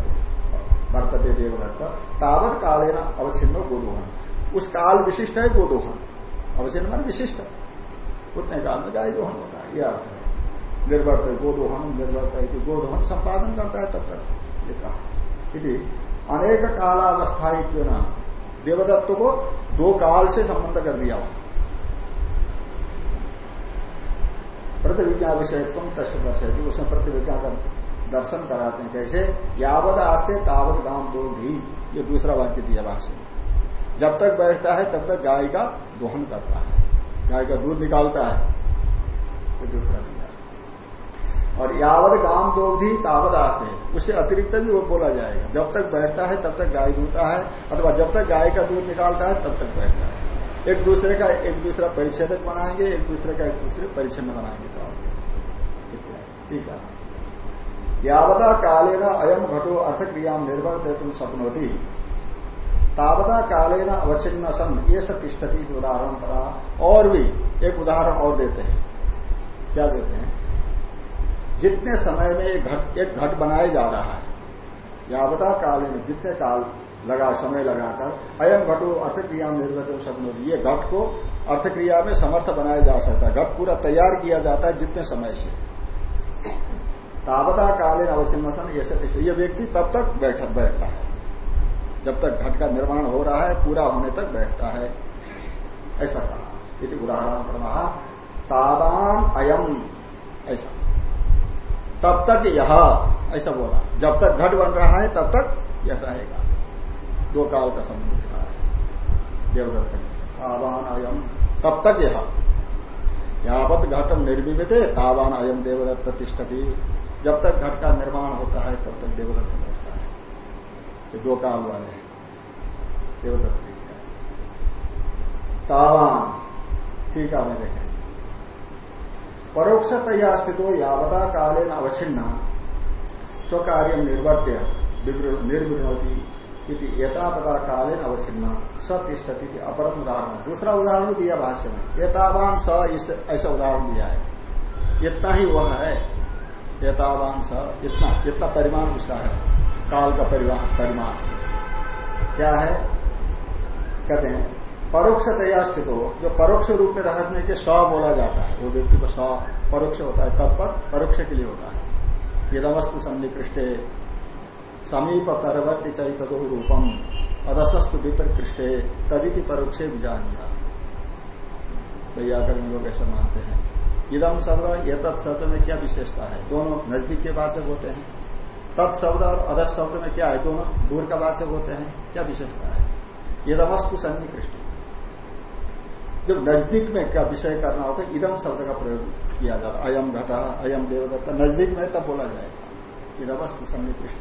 वर्तते देवदत्त, तावत कालेन अवच्छिन्न गोदोहन उस काल विशिष्ट है गोदोहन अवच्छिन्न मान विशिष्ट। उतने काल में गाय दोहन होता है यह अर्थ है। निर्वर्त गोदोहन निर्वर्त गोदोहन संपादन करता है तब तक ये कहा। अनेक कालावस्थायित्व न देवदत्त को दो काल से संबंध कर दिया। प्रतिविज्ञा विषय तुम तस्य दर्शय उसमें प्रतिविज्ञा का दर्शन कराते हैं, कैसे? यावत आस्ते तावत गाँव दो भी ये दूसरा वाक्य दिया भाष्य जब तक बैठता है, तब तक गाय का दोहन करता है। गाय का दूध निकालता है, ये दूसरा और यावत गाँव दो भी तावत आस्ते। उससे अतिरिक्त भी वो बोला जाएगा। जब तक बैठता है, तब तक गाय दूता है, अथवा जब तक गाय का दूध निकालता है, तब तक बैठता है। एक दूसरे का एक दूसरा परिच्छेदक बनाएँगे, एक दूसरे का एक दूसरे परिच्छन बनाएँगे। ठीक है। यावता कालेन अयम घटो अर्थक्रिया निर्भर तुम सपनोती तावता कालेन अवच्छिन्न सन ये सब तिष्ठती उदाहरण पड़ा और भी एक उदाहरण और देते हैं। क्या देते हैं? जितने समय में एक घट एक घट बनाया जा रहा है, यावता काले में जितने काल लगा, समय लगाकर, अयम घटो अर्थक्रिया निर्मित सपनोती ये घट को अर्थक्रिया में समर्थ बनाया जा सकता है। घट पूरा तैयार किया जाता है जितने समय से। तावता कालीन अवचिन्न सन ऐसे ये व्यक्ति तब तक बैठ, बैठता है। जब तक घट का निर्माण हो रहा है, पूरा होने तक बैठता है। ऐसा कहा। उदाहरण कहा तावान अयम। ऐसा। तब तक यह, ऐसा बोला। जब तक घट बन रहा है, तब तक यह रहेगा। दो काल का संबंध दिखा है। देवदत्त तावान अयम तब तक यह। यावत घटम निर्मित तावान अयम देवदत्त तिष्ठती। जब तक घट का निर्माण होता है, तब तक देवदत्त बैठता है। ये दो काल वाले हैं। देवदत्त तावान, ठीक है, मैं देखें परोक्षतया स्थित हो यावता कालीन अवच्छिन्न। स्वकार्य निर्वर्त्य इति एतावता कालीन अवच्छिन्न। सतिष्ठति अपरम उदाहरण। दूसरा उदाहरण दिया भाष्य में एतावान स ऐसा उदाहरण दिया है। इतना ही वह है। एतावांश इतना इतना परिमाण उसका है। काल का परिमाण। क्या है? कहते हैं परोक्ष तया स्थित हो जो परोक्ष रूप में रहने के स बोला जाता है, वो व्यक्ति को स परोक्ष होता है तत्पर परोक्ष के लिए होता है। यदवस्तु सन्निकृष्टे समीप तरवर्ती चरितो रूपम, अदसस्तु वितर कृष्टे तदिति परोक्षे विजानिया। वैयाकरण लोग ऐसा मानते हैं। इदम शब्द ये तत्शब्द में क्या विशेषता है? दोनों नज़दीक के वाचक होते हैं। तत्शब्द और अदर शब्द में क्या है? दोनों दूर का वाचक होते हैं, क्या विशेषता है? इदमस्तु सन्निकृष्ट। जब नज़दीक में क्या विषय करना होता है, इदम शब्द का प्रयोग किया जाता है। अयम घटा, अयम देवदत्ता। नज़दीक में तब बोला जाएगा। इदमस्तु सन्निकृष्ट।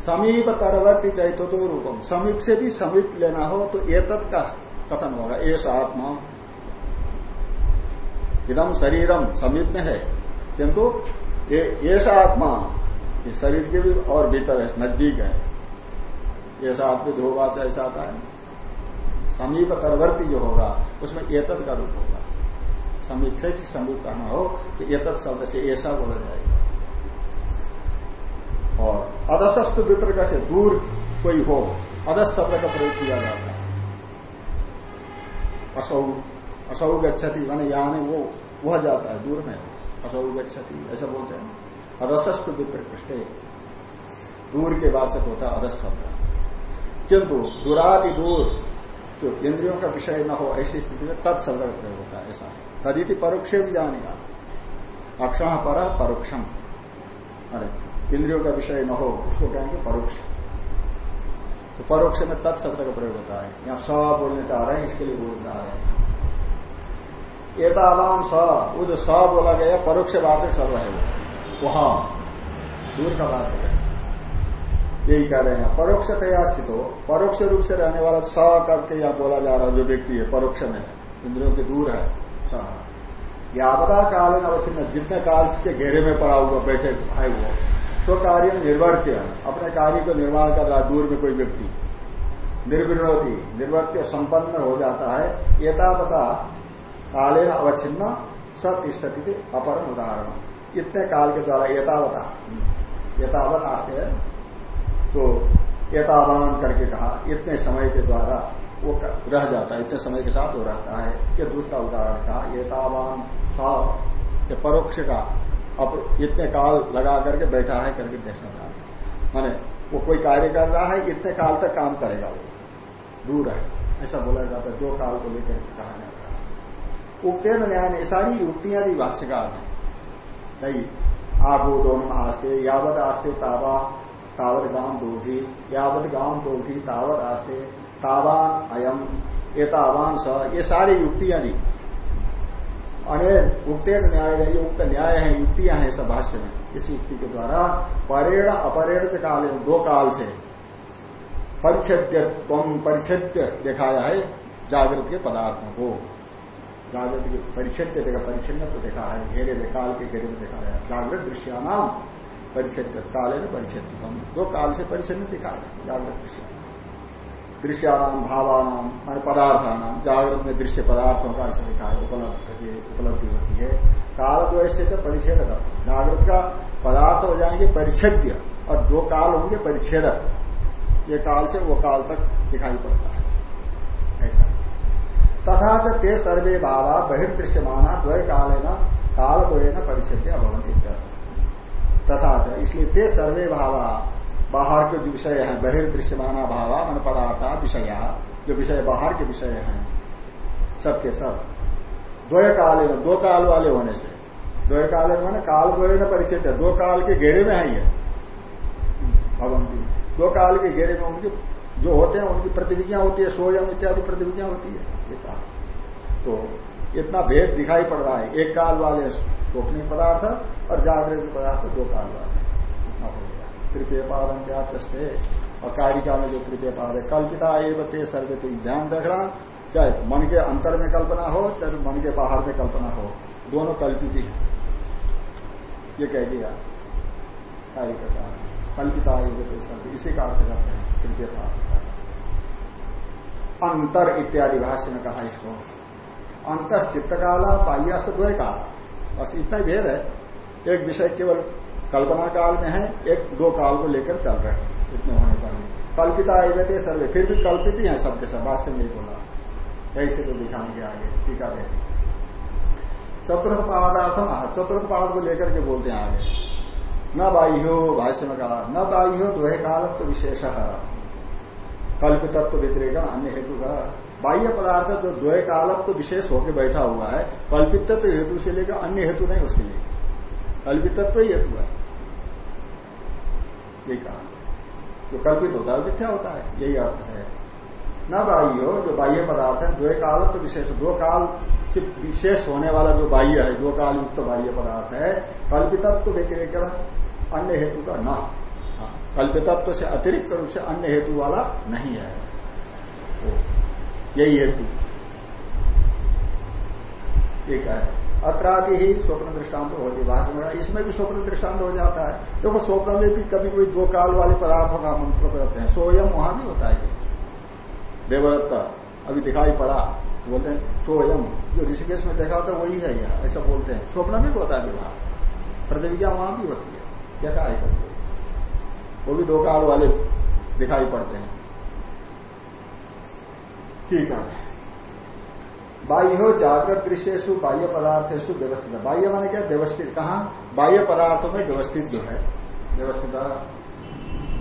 समीप तरवर्ती चैतो रूपम समीप से भी समीप लेना हो तो ये का कथन होगा। एस आत्मा। इदम शरीरम समीप में है। किंतु ऐसा आत्मा। ये शरीर के भी और भीतर है, नज़दीक है। ऐसा आत्मा जो होगा तो ऐसा आता है। समीप तरवर्ती जो होगा, उसमें एतद का रूप होगा। समीप से समीप कहना हो तो एतद शब्द से ऐसा बोला जाएगा। और अदशस्तु वितर से दूर कोई हो अदस शब्द का प्रयोग किया जाता है। असौ असौ गच्छति, मैंने यहाँ नहीं वो, वह जाता है, दूर में। असौ गच्छति, ऐसा बोलते हैं। अदसस्त विप्रकृष्ट दूर के वाचक होता है अदस शब्द। किंतु दुरादि दूर, जो इंद्रियों का विषय न हो, ऐसी स्थिति में तत्शब्द का प्रयोग होता है ऐसा। तदिति परोक्ष भी जानेगा अक्षण पर परोक्षम। अरे, इंद्रियों का विषय न हो, उसको कहेंगे परोक्ष। तो परोक्ष में तत्शब्द का प्रयोग होता है। यहाँ स बोलने चाह रहे हैं, इसके लिए बोलने चाह रहे हैं। एतावान स जो स बोला गया, परोक्ष वाचक सब है वहाँ, दूर का वाचक है। यही कह रहे हैं परोक्ष तया स्थित हो परोक्ष रूप से रहने वाला स करके यहाँ बोला जा रहा जो व्यक्ति है, परोक्ष में, इंद्रियों के दूर है स यावदा कालीन अवचिन्न जितने काल के घेरे में पड़ा हुआ, बैठे आए वो स्व कार्य निर्वर्त्य अपने कार्य को निर्माण कर रहा दूर में कोई व्यक्ति। निर्विरोधी, निर्वर्त्य, संपन्न हो जाता है, एतावता कालेन अवच्छिन्न, सतिष्ठति अपरम उदाहरण। इतने काल के द्वारा एतावता यथावत आते हैं। तो एतावान करके कहा, इतने समय के द्वारा वो रह जाता है, इतने समय के साथ वो रहता है। ये दूसरा उदाहरण कहा एतावान सा, ये परोक्ष का, अब इतने काल लगा करके बैठा है करके देखना चाहते माने, वो कोई कार्य कर रहा है, इतने काल तक काम करेगा वो। दूर है, ऐसा बोला जाता है, दो काल को लेकर कहा जाता है। उगते न्याय ने सारी युक्तियाँ दी भाष्यकार ने नहीं आगो दोनों आस्ते, यावत आस्ते ताबा तावत गाँव दोधी यावत गाँव दोधी तावत आस्ते तावान अयम एतावान स, ये सारी युक्तियाँ दी। अनेक उक्तेन न्याय है, ये उक्त न्याय है, युक्तियाँ हैं सब भाष्य में। इस युक्ति के द्वारा परेण अपरेण से काल, दो काल से परिच्छेद्य परिच्छेद्य दिखाया है, जागृत के पदार्थों को। जागृत परिच्छेद्य देखा परिच्छिन्न तो देखा है, घेरे में, काल के घेरे में देखा है। जागृत दृश्यानाम परिच्छेद काले में परिच्छेद दो काल से परिच्छिन्न दिखाया जागृत दृश्य। दृश्यानाम भावानाम मान पदार्थानाम जागृत में दृश्य पदार्थों का ऐसा है उपलब्ध उपलब्धि होती है। काल द्वय से तो परिच्छेद जागृत का पदार्थ हो जाएँगे परिच्छेद्य, और दो काल होंगे परिच्छेदक। ये काल से वो काल तक दिखाई पड़ता है। ऐसा। तथा ते सर्वे भावा बहिर्दृश्यमाना द्वय काल है न काल द्वय न परिच्छेद्य भवन तथा इसलिए ते सर्वे भावा, बाहर के जो विषय है, बहिर्दृश्यमाना भावा, मन पदार्था, विषय, जो विषय बाहर के विषय हैं सबके सब। द्वय काले में दो काल वाले होने से। द्वय काल मैंने काल द्वय में परिचित है। दो काल के घेरे में है ये। भगवंती दो काल के घेरे में उनकी जो होते हैं, उनकी प्रतिविधियाँ होती है, सोयम इत्यादि प्रतिविधियाँ होती है, ये काल। तो इतना भेद दिखाई पड़ रहा है। एक काल वाले स्वप्निक पदार्थ और जागृत पदार्थ दो काल वाले तृतीय पादम व्याचस्ते और कारिका में जो तृतीय पाद है, कल्पिता एवं ते सर्वती ध्यान रखना चाहे मन के अंतर में कल्पना हो, चाहे मन के बाहर में कल्पना हो, दोनों कल्पित ही। ये कह दिया। कारिका का कल्पिता एवं ते सर्व इसी का अर्थ करते हैं, तृतीय पाद अंतर इत्यादि भाष्य में कहा इसको। अंत चित्त काला से द्वय काला बस इतना भेद है। एक विषय केवल कल्पना काल में है, एक दो काल को लेकर चल रहे हैं। इतने होने पर कल्पिता थे सर्वे। फिर भी कल्पित ही है सबके सब भाष्य नहीं बोला। ऐसे तो दिखाएँगे आगे, टीका दे चतुर्थ पादार्थम चतुर्थ पाद को लेकर के बोलते हैं आगे। न बाह्यो, भाष्य में कहा, न बाह्यो द्वय कालत्व विशेष। कल्पितत्व व्यतिरेक, अन्य हेतु का बाह्य पदार्थ जो द्वय कालत्व विशेष होकर बैठा हुआ है कल्पितत्व हेतु से लेकर अन्य हेतु नहीं उसके लिए। कल्पितत्व ही हेतु है। ये कहा। जो कल्पित होता है मिथ्या होता है यही अर्थ है। न बाह्य जो बाह्य पदार्थ है द्वय काल तो विशेष दो काल से विशेष होने वाला जो बाह्य है दो काल युक्त बाह्य पदार्थ है कल्पितत्व व्यतिरिक्त अन्य हेतु का न। हाँ, कल्पितत्व से अतिरिक्त रूप से अन्य हेतु वाला नहीं है। तो यही हेतु एक है। अत्रादि ही स्वप्न दृष्टांत होती भाषण में इसमें भी स्वप्न दृष्टांत हो जाता है। देखो, स्वप्न में भी कभी कोई दो काल वाले पदार्थों का मंत्र करते हैं। सोयम वहाँ भी होता है। देवदत्ता अभी दिखाई पड़ा तो बोलते हैं, सोयम। जो ऋषिकेश में देखा होता है, वही है यह, ऐसा बोलते हैं। स्वप्न में भी होता है विवाह। प्रतिविज्ञा वहाँ भी होती है। क्या कहा वो भी दो काल वाले दिखाई पड़ते हैं। ठीक है। बाह्य जागृत दृश्यु बाह्य पदार्थेशु व्यवस्थित। बाह्य माने क्या? व्यवस्थित। कहा? बाह्य पदार्थों में व्यवस्थित जो है। व्यवस्थित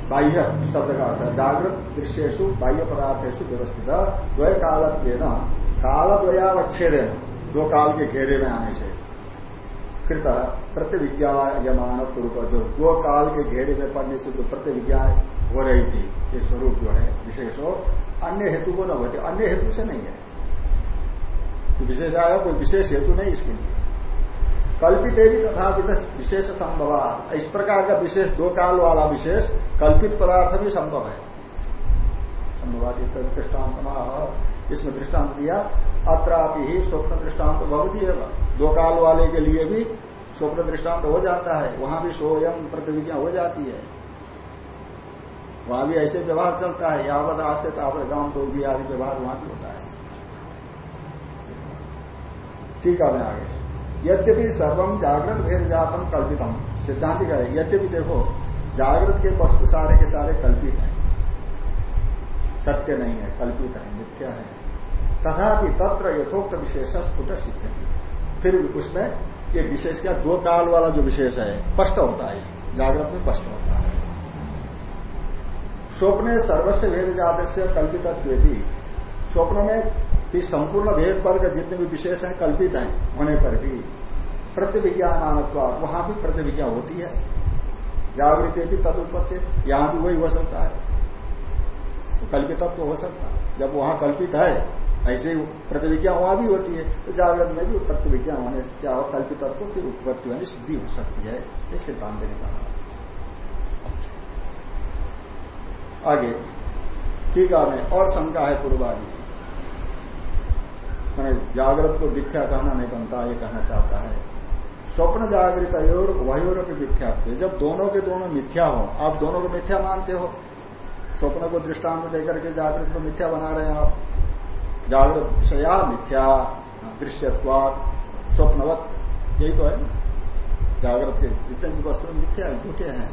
बाह्य शब्द का अर्थ जागृत दृश्यु बाह्य पदार्थेशु व्यवस्थित। द्वय काल काल द्वयावच्छेद दो काल के घेरे में आने से। कृत प्रतिविज्ञायमान रूप जो दो काल के घेरे में पड़ने से जो प्रतिविज्ञा हो रही थी, ये स्वरूप जो है, विशेष हो अन्य हेतु को न होते अन्य हेतु से नहीं है। तो विशेष आया, कोई विशेष हेतु नहीं इसके लिए। कल्पित भी तथा विशेष संभव इस प्रकार का विशेष, दो काल वाला विशेष, कल्पित पदार्थ भी संभव है। संभवादी दृष्टांत इसमें दृष्टांत दिया, अत्रापि ही स्वप्न दृष्टांत बहुत है दो काल वाले के लिए भी स्वप्न दृष्टांत हो जाता है। वहाँ भी सोयम प्रतिविधियाँ हो जाती है। वहाँ भी ऐसे व्यवहार चलता है, यावत आस्ते तावत गाँव तो भी आदि व्यवहार वहाँ भी होता है। ठीक है मैं आगे। यद्यपि सर्वम जागृत भेद जातम कल्पितम। सिद्धांत का है, यद्यपि देखो, जागृत के वस्तु सारे के सारे कल्पित हैं। सत्य नहीं है, कल्पित है, मिथ्या है। तथापि तत्र यथोक्त विशेष स्फुट सिद्ध फिर उसमें ये विशेष क्या, दो काल वाला जो विशेष है, स्पष्ट होता है। जागृत में स्पष्ट होता है। स्वप्न सर्वस्व भेद जात से कल्पित स्वप्न में भी संपूर्ण भेद वर्ग जितने भी विशेष हैं, कल्पित हैं, होने पर भी प्रतिविज्ञान मानव वहाँ भी प्रतिविज्ञा होती है। जागृति भी तदुत्पत्ति यहाँ भी वही हो सकता है। कल्पित तो हो सकता है। जब वहाँ कल्पित है, ऐसे ही प्रतिविज्ञा वहाँ भी होती है तो जागृत में भी प्रतिविज्ञा होने से क्या हो कल्पित को उत्पत्ति होने सिद्धि हो सकती है ये सिद्धांत ने कहा। आगे। ठीक है और शंका है पूर्वादि। मैंने जागृत को मिथ्या कहना नहीं बनता ये कहना चाहता है। स्वप्न जागृत और वयोर के मिथ्या जब दोनों के दोनों मिथ्या हो आप दोनों को मिथ्या मानते हो। स्वप्न को दृष्टांत देकर के जागृत को मिथ्या बना रहे हैं आप। जागृत विषया मिथ्या दृश्यत्वाद स्वप्नवत यही तो है जागृत के जितने भी वस्तु मिथ्या झूठे हैं।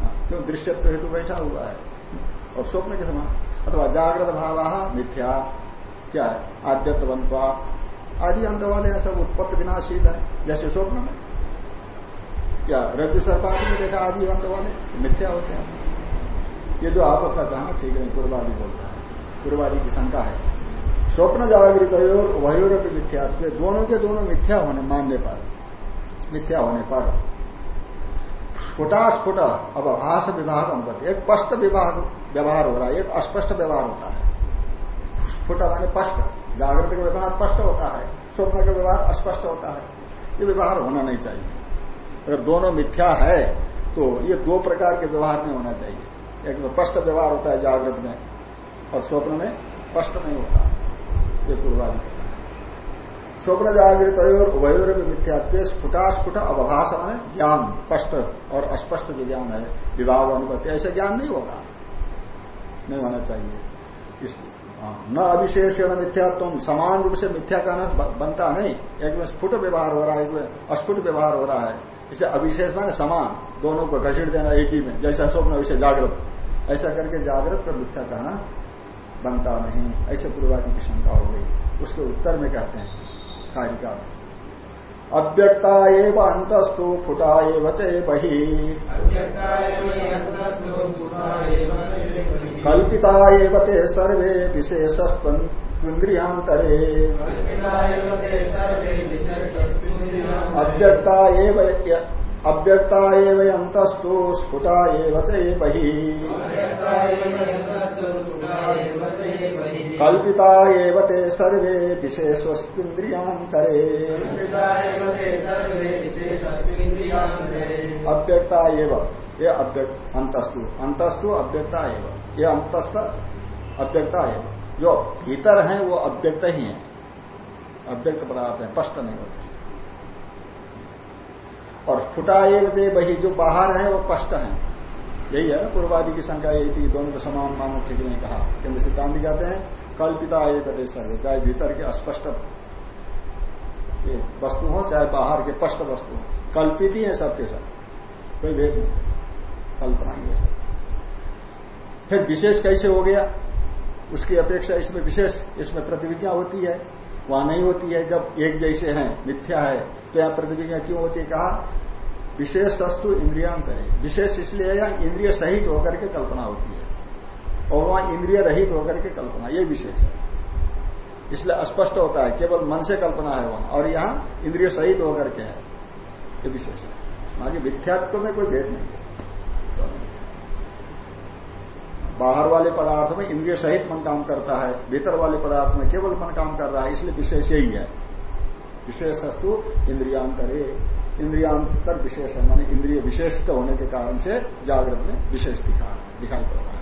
हाँ, क्यों? दृश्यत्व हेतु बैठा हुआ है। और स्वप्न के समान अथवा जागृत भाव मिथ्या। क्या है? आद्यत्वंत्वा आदि अंत वाले हैं, सब उत्पत्ति विनाशील है, जैसे स्वप्न में। क्या? रज्जु सर्पादी में देखा आदि अंत वाले मिथ्या होते हैं। ये जो आप अपना कहना, ठीक है, पूर्वादि बोलता है। पूर्वादि की शंका है। स्वप्न जागृत वयोर के मिथ्या। दोनों के दोनों मिथ्या होने, मानने पर। मिथ्या होने पर। स्फुटास्फुट अब आभास विभाग अनुपति एक स्पष्ट विभाग व्यवहार हो रहा है, एक अस्पष्ट व्यवहार होता है। स्फुट माने स्पष्ट जागृत का व्यवहार स्पष्ट होता है, स्वप्न का व्यवहार अस्पष्ट होता है। ये व्यवहार होना नहीं चाहिए। अगर दोनों मिथ्या है तो ये दो प्रकार के व्यवहार नहीं होना चाहिए। एक स्पष्ट व्यवहार होता है जागृत में, और स्वप्न में स्पष्ट नहीं होता। ये पूर्वादि स्वप्न जागृत और उभयोर मिथ्यात्व स्फुटास्फुट अवभाष माने ज्ञान स्पष्ट और अस्पष्ट जो ज्ञान है विभाग अनुपत्ति ऐसा ज्ञान नहीं होगा। नहीं होना चाहिए। इस हाँ, न अविशेषण मिथ्यात्व समान रूप से मिथ्या कहना बनता नहीं। एक में स्फुट व्यवहार हो रहा है एक में अस्फुट व्यवहार हो रहा है। इसे अविशेष माने समान दोनों को घसीट देना एक ही में जैसा स्वप्न विषय जागृत। ऐसा करके जागृत पर मिथ्या कहना बनता नहीं। ऐसे पूर्वादि की शंका हो गई। उसके उत्तर में कहते हैं कारिका अव्यक्ता एव अंतस्तु फुटा एव चे बही। कल्पिता एव ते सर्वे विशेषस्त्विन्द्रियांतरे अव्यक्ता एव अव्यक्ता एव अंतस्तु स्फुटा एव चे बही। कल्पिता एव ते सर्वे विशेषस्विन्द्रियांतरे अव्यक्ता एव। ये अव्यक्त अंतस्तु अंतस्तु अव्यक्ता एव। ये अंतस्त अव्यक्ता एव। जो भीतर है, वो अव्यक्त ही है। अव्यक्त पदार्थ है, स्पष्ट नहीं होते। और फुटा एवं वही जो बाहर है, वो स्पष्ट है। यही है, पूर्वादि की संख्या यही थी, दोनों को समान मानो ठीक नहीं कहा। किंतु सिद्धांत कहते हैं कल्पिता एक सर्व चाहे भीतर के अस्पष्ट वस्तु हो, चाहे बाहर के स्पष्ट वस्तु हो। कल्पित ही है सबके सब। कोई भेद नहीं। कल्पना ही है सब। फिर विशेष कैसे हो गया? उसकी अपेक्षा इसमें विशेष, इसमें प्रतिविधियाँ होती है। वहाँ नहीं होती है। जब एक जैसे हैं, मिथ्या है तो यहाँ प्रतिविधियाँ क्यों होती है? कहा, विशेष वस्तु इंद्रिया करें विशेष इसलिए यहाँ इंद्रिय सहित होकर के कल्पना होती है। और वहाँ इंद्रिय रहित होकर के कल्पना, ये विशेष है। इसलिए स्पष्ट होता है, केवल मन से कल्पना है वहाँ, और यहाँ इंद्रिय सहित होकर के है। ये विशेष है। बाकी मिथ्यात्व में कोई भेद नहीं है। बाहर वाले पदार्थ में इंद्रिय सहित मन काम करता है, भीतर वाले पदार्थ में केवल मन काम कर रहा है, इसलिए विशेष यही है। विशेष वस्तु इंद्रियांतरे। इंद्रियांतर विशेष है, मानी इंद्रिय विशेष होने के कारण से जागृत में विशेष दिखा दिखाई पड़ रहा है।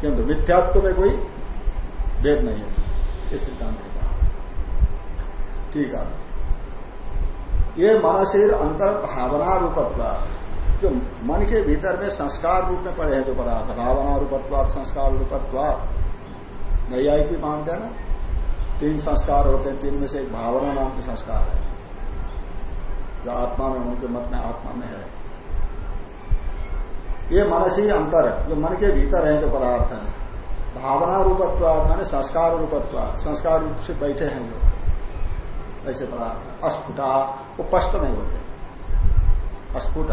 किंतु मिथ्यात्व में कोई भेद नहीं है। इस सिद्धांत ने कहा ठीक है। ये मनशीर अंतर भावना रूपत्व, जो मन के भीतर में संस्कार रूप में पड़े हैं जो पदार्थ भावना रूपत्वाद संस्कार रूपत्वाद नैयायिक भी मानते हैं ना? तीन संस्कार होते हैं, तीन में से एक भावना नाम के संस्कार है। जो आत्मा में उनके मत में आत्मा में है। ये मनसी अंतर जो मन के भीतर है जो पदार्थ है। भावना रूपत्वाद माने संस्कार रूपत्वाद संस्कार रूप से बैठे हैं जो ऐसे पदार्थ अस्फुटा, वो स्पष्ट नहीं होते। अस्फुट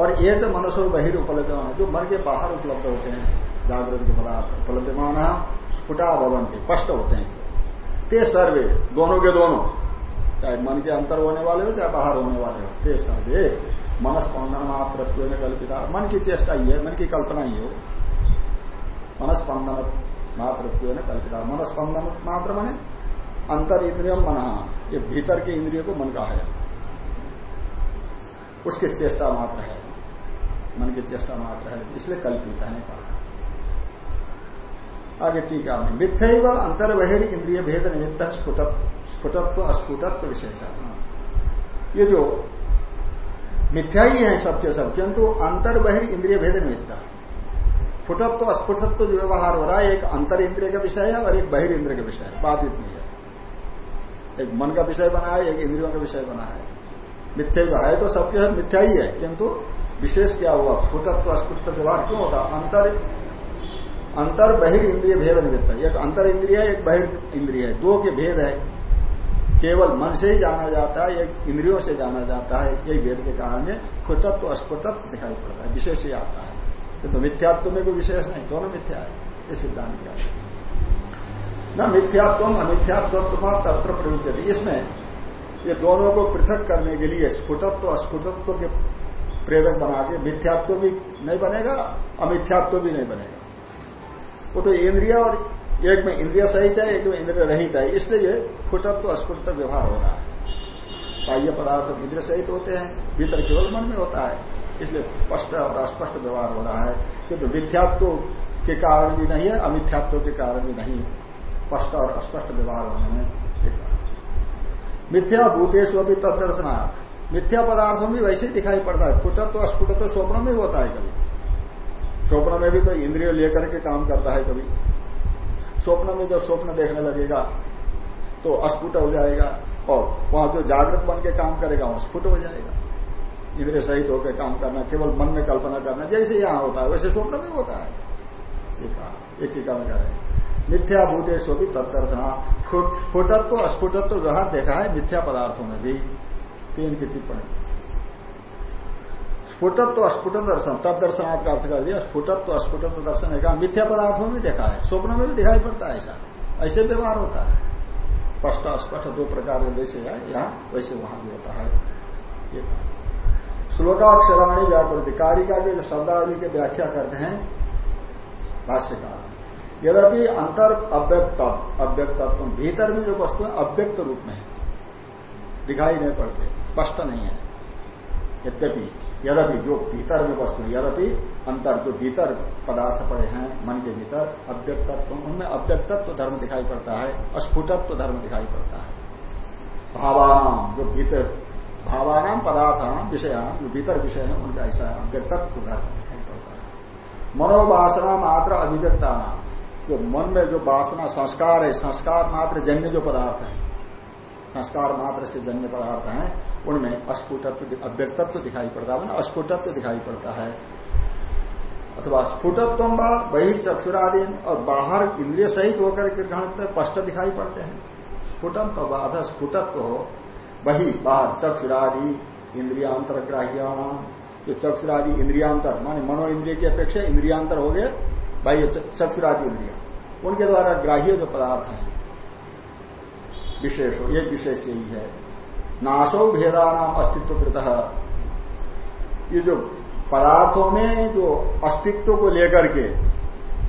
और ये जो मनुष्य बहिर उपलब्धमान है, जो मन के बाहर उपलब्ध होते हैं, जागृत के पदार्थ उपलब्धमान स्फुटा भवन के स्पष्ट होते हैं। ते सर्वे, दोनों के दोनों, चाहे मन के अंतर होने वाले हो, चाहे बाहर होने वाले हो, ते सर्वे। मनस्पंदन मात्र कल्पिता। मन की चेष्टा ही है, मन की कल्पना ही हो मनस्पंदन मात्र कल्पिता। मनस्पंदन मात्र मने अंतर इंद्रियम मना। ये भीतर के इंद्रिय को मन का है। उसकी चेष्टा मात्र है। मन की चेष्टा मात्र है, इसलिए कल्पित है कहा। आगे टीका में, मिथ्य व अंतर बहिर इंद्रिय भेद निमित्त स्फुटत्व अस्फुटत्व विशेष ये जो मिथ्या ही है सबके सब, किंतु अंतर बहिर इंद्रिय भेद निमित्त फुटत्व अस्फुटत्व जो व्यवहार हो रहा है, एक अंतर इंद्रिय का विषय है और एक बहिर इंद्रिय का विषय है, बात इतनी है। एक मन का विषय बना है, एक इंद्रियों का विषय बना है। मिथ्या है तो सबके सब मिथ्या ही है, किंतु विशेष क्या हुआ? स्फुटत्व अस्फुट व्यवहार क्यों होता? अंतर अंतर बहिर इंद्रिय भेद निमित्त एक अंतर इंद्रिय है, एक बहिर इंद्रिय है। दो के भेद है। केवल मन से ही जाना जाता है, एक इंद्रियों से जाना जाता है, यही भेद के कारण में खुटत्व तो अस्फुटत्व दिखाई पड़ता है, विशेष ही आता है। तो मिथ्यात्व में कोई विशेष नहीं, दोनों मिथ्या है, ये सिद्धांत क्या न मिथ्यात्व अमिथ्यात्व तत्र प्रयुक्त इसमें ये दोनों को पृथक करने के लिए स्फुटत्व, अस्फुटत्व के प्रेरक बना के मिथ्यात्व भी नहीं बनेगा, अमिथ्यात्व भी नहीं बनेगा। वो तो इंद्रिया और एक में इंद्रिय सहित है, एक में इंद्रिय रहित है। इसलिए फुटत्व अस्फुट व्यवहार हो रहा है। बाह्य पदार्थ इंद्रिय सहित होते हैं, भीतर केवल मन में होता है। इसलिए स्पष्ट और अस्पष्ट व्यवहार हो रहा है। किंतु मिथ्यात्व के कारण भी नहीं है, अमिथ्यात्व के कारण भी नहीं स्पष्ट और अस्पष्ट व्यवहार होने में मिथ्या भूतेश अभी तदर्शनाथ मिथ्या पदार्थों में वैसे दिखाई पड़ता है। फुटत तो तो स्वप्न में होता है कभी। स्वप्न में भी तो इंद्रिय लेकर के काम करता है कभी। स्वप्न में जब स्वप्न देखने लगेगा तो अस्फुट हो जाएगा और वहाँ जो जागृत बन के काम करेगा, वहाँ स्फुट हो जाएगा। इंद्रिय सहित होकर काम करना, केवल मन में कल्पना करना, जैसे यहाँ होता है, वैसे स्वप्न में होता है। एक टीका में करें। मिथ्या भूतेश्व भी तत्दर्शना फुटत्व, अस्फुटत्व व्यवहार देखा है मिथ्या पदार्थों में भी। तीन की टिप्पणी। स्फुटत्व अस्फुटत दर्शन। तब दर्शनाथ का अर्थ कर दिया। स्फुटत्व अस्फुटत्व दर्शन है कहा, मिथ्या पदार्थों में देखा है। स्वप्न में भी दिखाई पड़ता है ऐसा। ऐसे व्यवहार होता है। स्पष्ट अस्पष्ट दो प्रकार के जैसे है। यहाँ वैसे वहाँ भी होता है। ये श्लोकाक्षराणी व्याकृति। कारिका के शब्दावली के व्याख्या करते हैं। भाष्यकार। यद्यपि अंतर अव्यक्त अव्यक्तत्व। भीतर में जो वस्तु है, अव्यक्त रूप में है। दिखाई नहीं पड़ते। स्पष्ट नहीं है। यद्यपि यद्यपि जो भीतर में वस्तु यद्यपि अंतर जो भीतर पदार्थ पड़े हैं, मन के भीतर अव्यक्तत्व, उनमें अव्यक्तत्व धर्म दिखाई पड़ता है, अस्फुटत्व धर्म दिखाई पड़ता है। भावानाम, जो भीतर, भावानाम पदार्थान विषय जो भीतर विषय है, उनका ऐसा अव्यक्तत्व धर्म दिखाई पड़ता है। मनोवासना मात्र अभिव्यक्ता नाम जो मन में जो वासना, संस्कार है, संस्कार मात्र जन्य जो पदार्थ है संस्कार मात्र से जन्य पदार्थ हैं, उनमें अस्फुटत्व अव्यक्तत्व दिखाई पड़ता है अस्फुटत्व दिखाई पड़ता है। अथवा स्फुटत्व वही चक्षुरादि और बाहर इंद्रिय सहित होकर के ग्रहण स्पष्ट दिखाई पड़ते हैं। स्फुटत्व बाधा स्फुटत्व हो वही बाहर चक्षुरादि इंद्रियांतर ग्राह्याणाम जो चक्षुरादि इंद्रियांतर, माने मनो इंद्रिय की अपेक्षा इंद्रियांतर हो गए बाह्य चक्षुरादि इंद्रिया। उनके द्वारा ग्राह्य जो पदार्थ है विशेष हो, एक विशेष यही है। नाशो भेदा नाम अस्तित्व कृत। ये जो पदार्थों में जो अस्तित्व को लेकर के,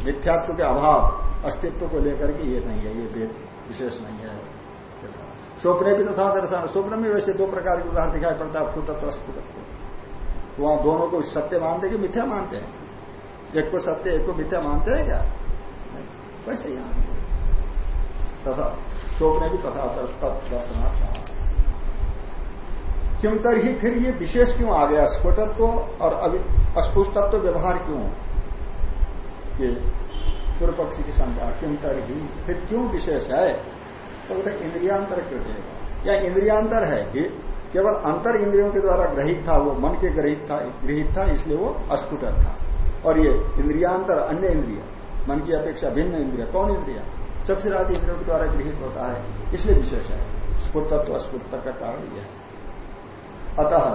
मिथ्यात्व के अभाव, अस्तित्व को लेकर के ये नहीं है, ये भेद विशेष नहीं है। स्वप्न भी तथा दर्शन, स्वप्न में वैसे दो प्रकार के उदाहरण दिखाई पड़ता है फुटत्व अस्फुटत्व तो वहाँ दोनों को सत्य मानते कि मिथ्या मानते हैं? एक को सत्य, एक को मिथ्या मानते हैं क्या? वैसे यहाँ तथा स्वप्न भी तथा दर्शनार्थ क्यों ही फिर ये विशेष क्यों आ गया? स्फुटत्व और अस्पुष्टत्व व्यवहार क्यों? ये पूर्व पक्षी की संख्या क्यों ही फिर क्यों विशेष है? तो बोलते इंद्रियांतर कृत। या इंद्रियांतर है कि केवल अंतर इंद्रियों के द्वारा ग्रहित था, वो मन के ग्रहित था गृहित था, इसलिए वो अस्फुटत था। और ये इंद्रियांतर अन्य इंद्रिय, मन की अपेक्षा भिन्न इंद्रिय, कौन इंद्रिय? चक्षुरादि इंद्रियों के द्वारा गृहित होता है। इसलिए विशेष है। स्फुटत्व अस्फुटता का कारण यह है। अतः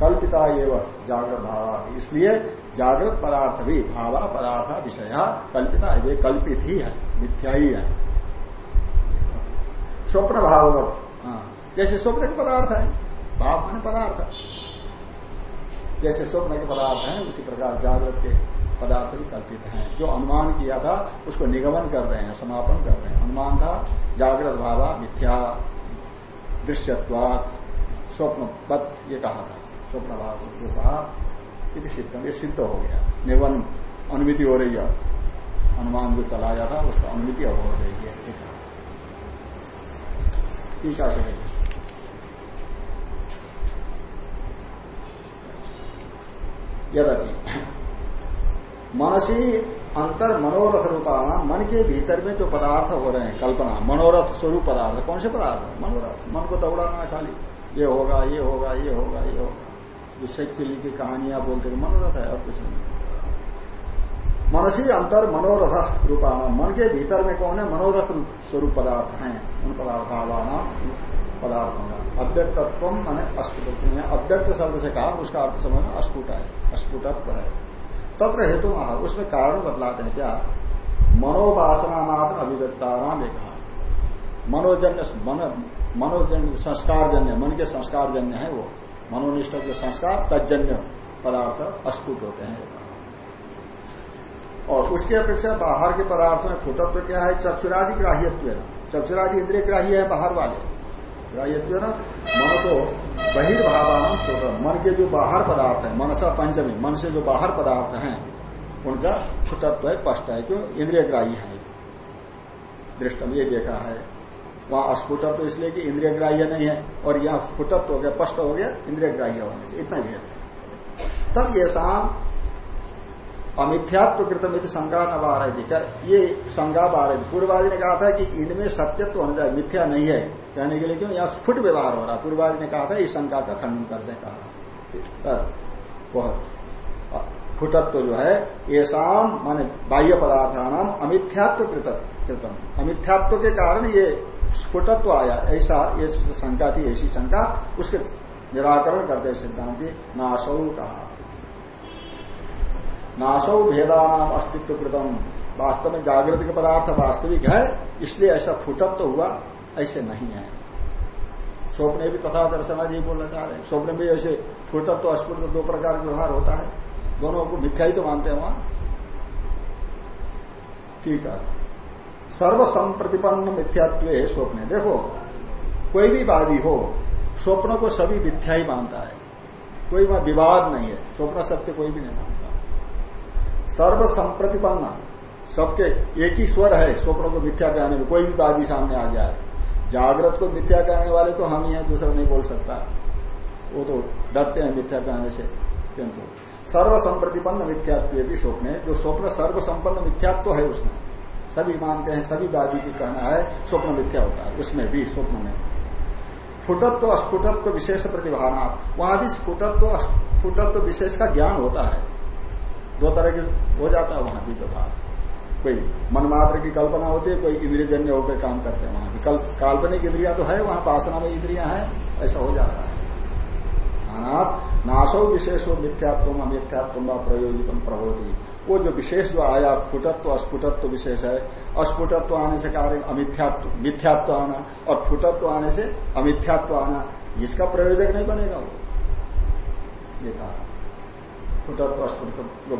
कल्पिता एवं जागृत भावा। इसलिए जागृत पदार्थ भी, भावा, पदार्थ, विषय, कल्पिता वे कल्पित ही है, मिथ्या ही है। स्वप्न भाववत हाँ जैसे स्वप्न के पदार्थ है भाव पदार्थ। जैसे स्वप्न के पदार्थ हैं, उसी प्रकार जागृत के पदार्थ भी कल्पित हैं। जो अनुमान किया था, उसको निगमन कर रहे हैं, समापन कर रहे हैं। अनुमान था, जागृत भावा मिथ्या दृश्यत्वाद स्वप्न बद ये कहा था। स्वप्न भाव जो कहा, इति सिद्धम ये सिद्ध हो गया। निवन अनुमिति हो रही है। अनुमान जो चलाया था, उसका अनुमिति अब हो रही है। ये कहा। टीका करेंगे यदि मनसी अंतर मनोरथ रूपाना, मन के भीतर में जो पदार्थ हो रहे हैं, कल्पना, मनोरथ स्वरूप पदार्थ, कौन से पदार्थ? मनोरथ। मन को दौड़ाना खाली। ये होगा ये होगा ये होगा ये होगा। जो शेख चिल्ली की कहानियाँ बोलते हैं, मनोरथ है, और कुछ नहीं। मनसी अंतर मनोरथ रूपाना, मन के भीतर में कौन है? मनोरथ स्वरूप पदार्थ हैं। उन पदार्थ भावाना पदार्थ होगा अव्यक्तत्व मैंने अस्फुटत्व में अव्यक्त शब्द से कहा, उसका अर्थ समझना अस्फुट है। अस्फुटत्व है। तत्र हेतु उसमें कारण बतलाते हैं क्या? मनोवासना मात्र अभिव्यक्ता नाम एक मनोजन्य मन मनोजन्य संस्कारजन्य, मन के संस्कारजन्य है वो। मनोनिष्ठ के संस्कार तजन्य पदार्थ अस्फुट होते हैं। और उसकी अपेक्षा बाहर के पदार्थ में फुटत्व क्या है? चक्षुरादि ग्राह्यत्व चक्षुरादि इंद्रिय ग्राह्य है बाहर वाले। ग्राह्यत्व ना मन को बहिर्भावान स्वतः मन के जो बाहर पदार्थ है, मनसा पंचमी, मन से जो बाहर पदार्थ हैं, उनका फुटत्व है, स्पष्ट है क्यों इंद्रिय ग्राही है। दृष्टम ये देखा है। वहाँ अस्फुटत्व तो इसलिए कि इंद्रिय ग्राह्य नहीं है, और यहाँ स्फुटत्व हो गया, स्पष्ट हो गया इंद्रिय ग्राह्य होने से। इतना भेद है। तब ये शाम अमिथ्यात्व कृतम यदि शंका न बार है क्या ये शंका बार है पूर्वादि ने कहा था कि इनमें सत्यत्व होना चाहिए, मिथ्या नहीं है। कहने के लिए क्यों? यहाँ स्फुट व्यवहार हो रहा पूर्वादि ने कहा था, इस शंका का खंडन करने कहा। वह फुटत्व जो है ये शाम माने बाह्य पदार्था नाम अमिथ्यात्व कृतम अमिथ्यात्व के कारण ये स्फुटत्व आया। ऐसा ये शंका थी, ऐसी शंका उसके निराकरण करते सिद्धांति नाशौ कहा। नाशौ भेदा नाम अस्तित्व कृतम वास्तव में जागृत के पदार्थ वास्तविक है, इसलिए ऐसा फुटत्व हुआ, ऐसे नहीं है। स्वप्न भी तथा दर्शन आदि बोलना चाह रहे हैं। स्वप्न भी ऐसे फुटत्व अस्फुट दो प्रकार का व्यवहार होता है। दोनों को मिथ्या ही तो मानते हैं वहाँ। ठीक है। सर्व संप्रतिपन्न मिथ्यात्व है स्वप्न। देखो, कोई भी वादी हो, स्वप्न को सभी मिथ्या ही मानता है। कोई वहाँ विवाद नहीं है। स्वप्न सत्य कोई भी नहीं मानता। सर्व संप्रतिपन्न सबके एक ही स्वर है, स्वप्नों को मिथ्या कहने में। कोई भी वादी सामने आ गया है जागृत को मिथ्या कहने वाले तो हम ही हैं, दूसरा नहीं बोल सकता। वो तो डरते हैं मिथ्या कहने से। किंतु सर्व संप्रतिपन्न मिथ्यात्व भी स्वप्न है, जो स्वप्न सर्व संपन्न मिथ्यात्व है उसमें। सभी मानते हैं, सभी वादी की कहना है, स्वप्न मिथ्या होता है। उसमें भी स्वप्न में। फुटत्व अस्फुटत्व विशेष प्रतिभावना वहाँ भी स्फुटत्व स्फुटत्व विशेष का ज्ञान होता है। दो तरह के हो जाता है वहाँ भी व्यवहार। कोई मनमात्र की कल्पना होती है, कोई इंद्रियजन्य होकर काम करते हैं वहाँ विकल्प काल्पनिक इंद्रिया तो है, वहाँ पासना में इंद्रिया है, ऐसा हो जाता है। अनाथ नाशो विशेषो मिथ्यात्व अमिथ्यात्व व प्रयोजित प्रभोति वो जो विशेष जो आया फुटत्व अस्फुटत्व विशेष है अस्फुटत्व आने से कार्य अमिथ्यात्व, मिथ्यात्व आना और फुटत्व आने से अमिथ्यात्व आना, इसका प्रयोजक नहीं बनेगा वो। ये कहा। फुटत्व अस्फुटत्व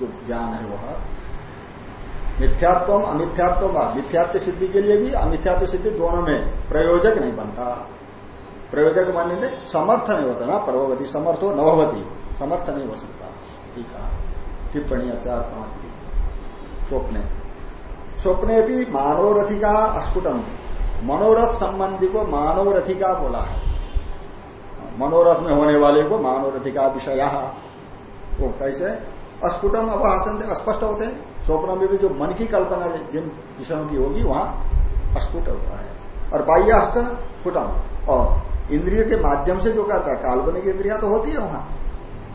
जो ज्ञान है वह। मिथ्यात्व अमिथ्यात्व मिथ्यात्व सिद्धि के लिए भी अमिथ्यात्व सिद्धि दोनों में प्रयोजक नहीं बनता। प्रयोजक मानने में समर्थ नहीं होता ना पर्ववती समर्थ हो नववती समर्थ नहीं हो सकता। ठीक है। टिप्पणी चार पाँच की। स्वप्ने। स्वप्ने भी मानवरथिका अस्फुटम मनोरथ संबंधी को मानवरथिका बोला है। मनोरथ में होने वाले को मानवरथिका विषय वो कैसे? अस्फुटम अवहासन स्पष्ट होते हैं। स्वप्न में भी जो मन की कल्पना जिन विषयों की होगी, वहाँ अस्फुट होता है। और बाह्य फुटम और इंद्रिय के माध्यम से जो करता है, काल्पनिक इंद्रिया तो होती है वहाँ।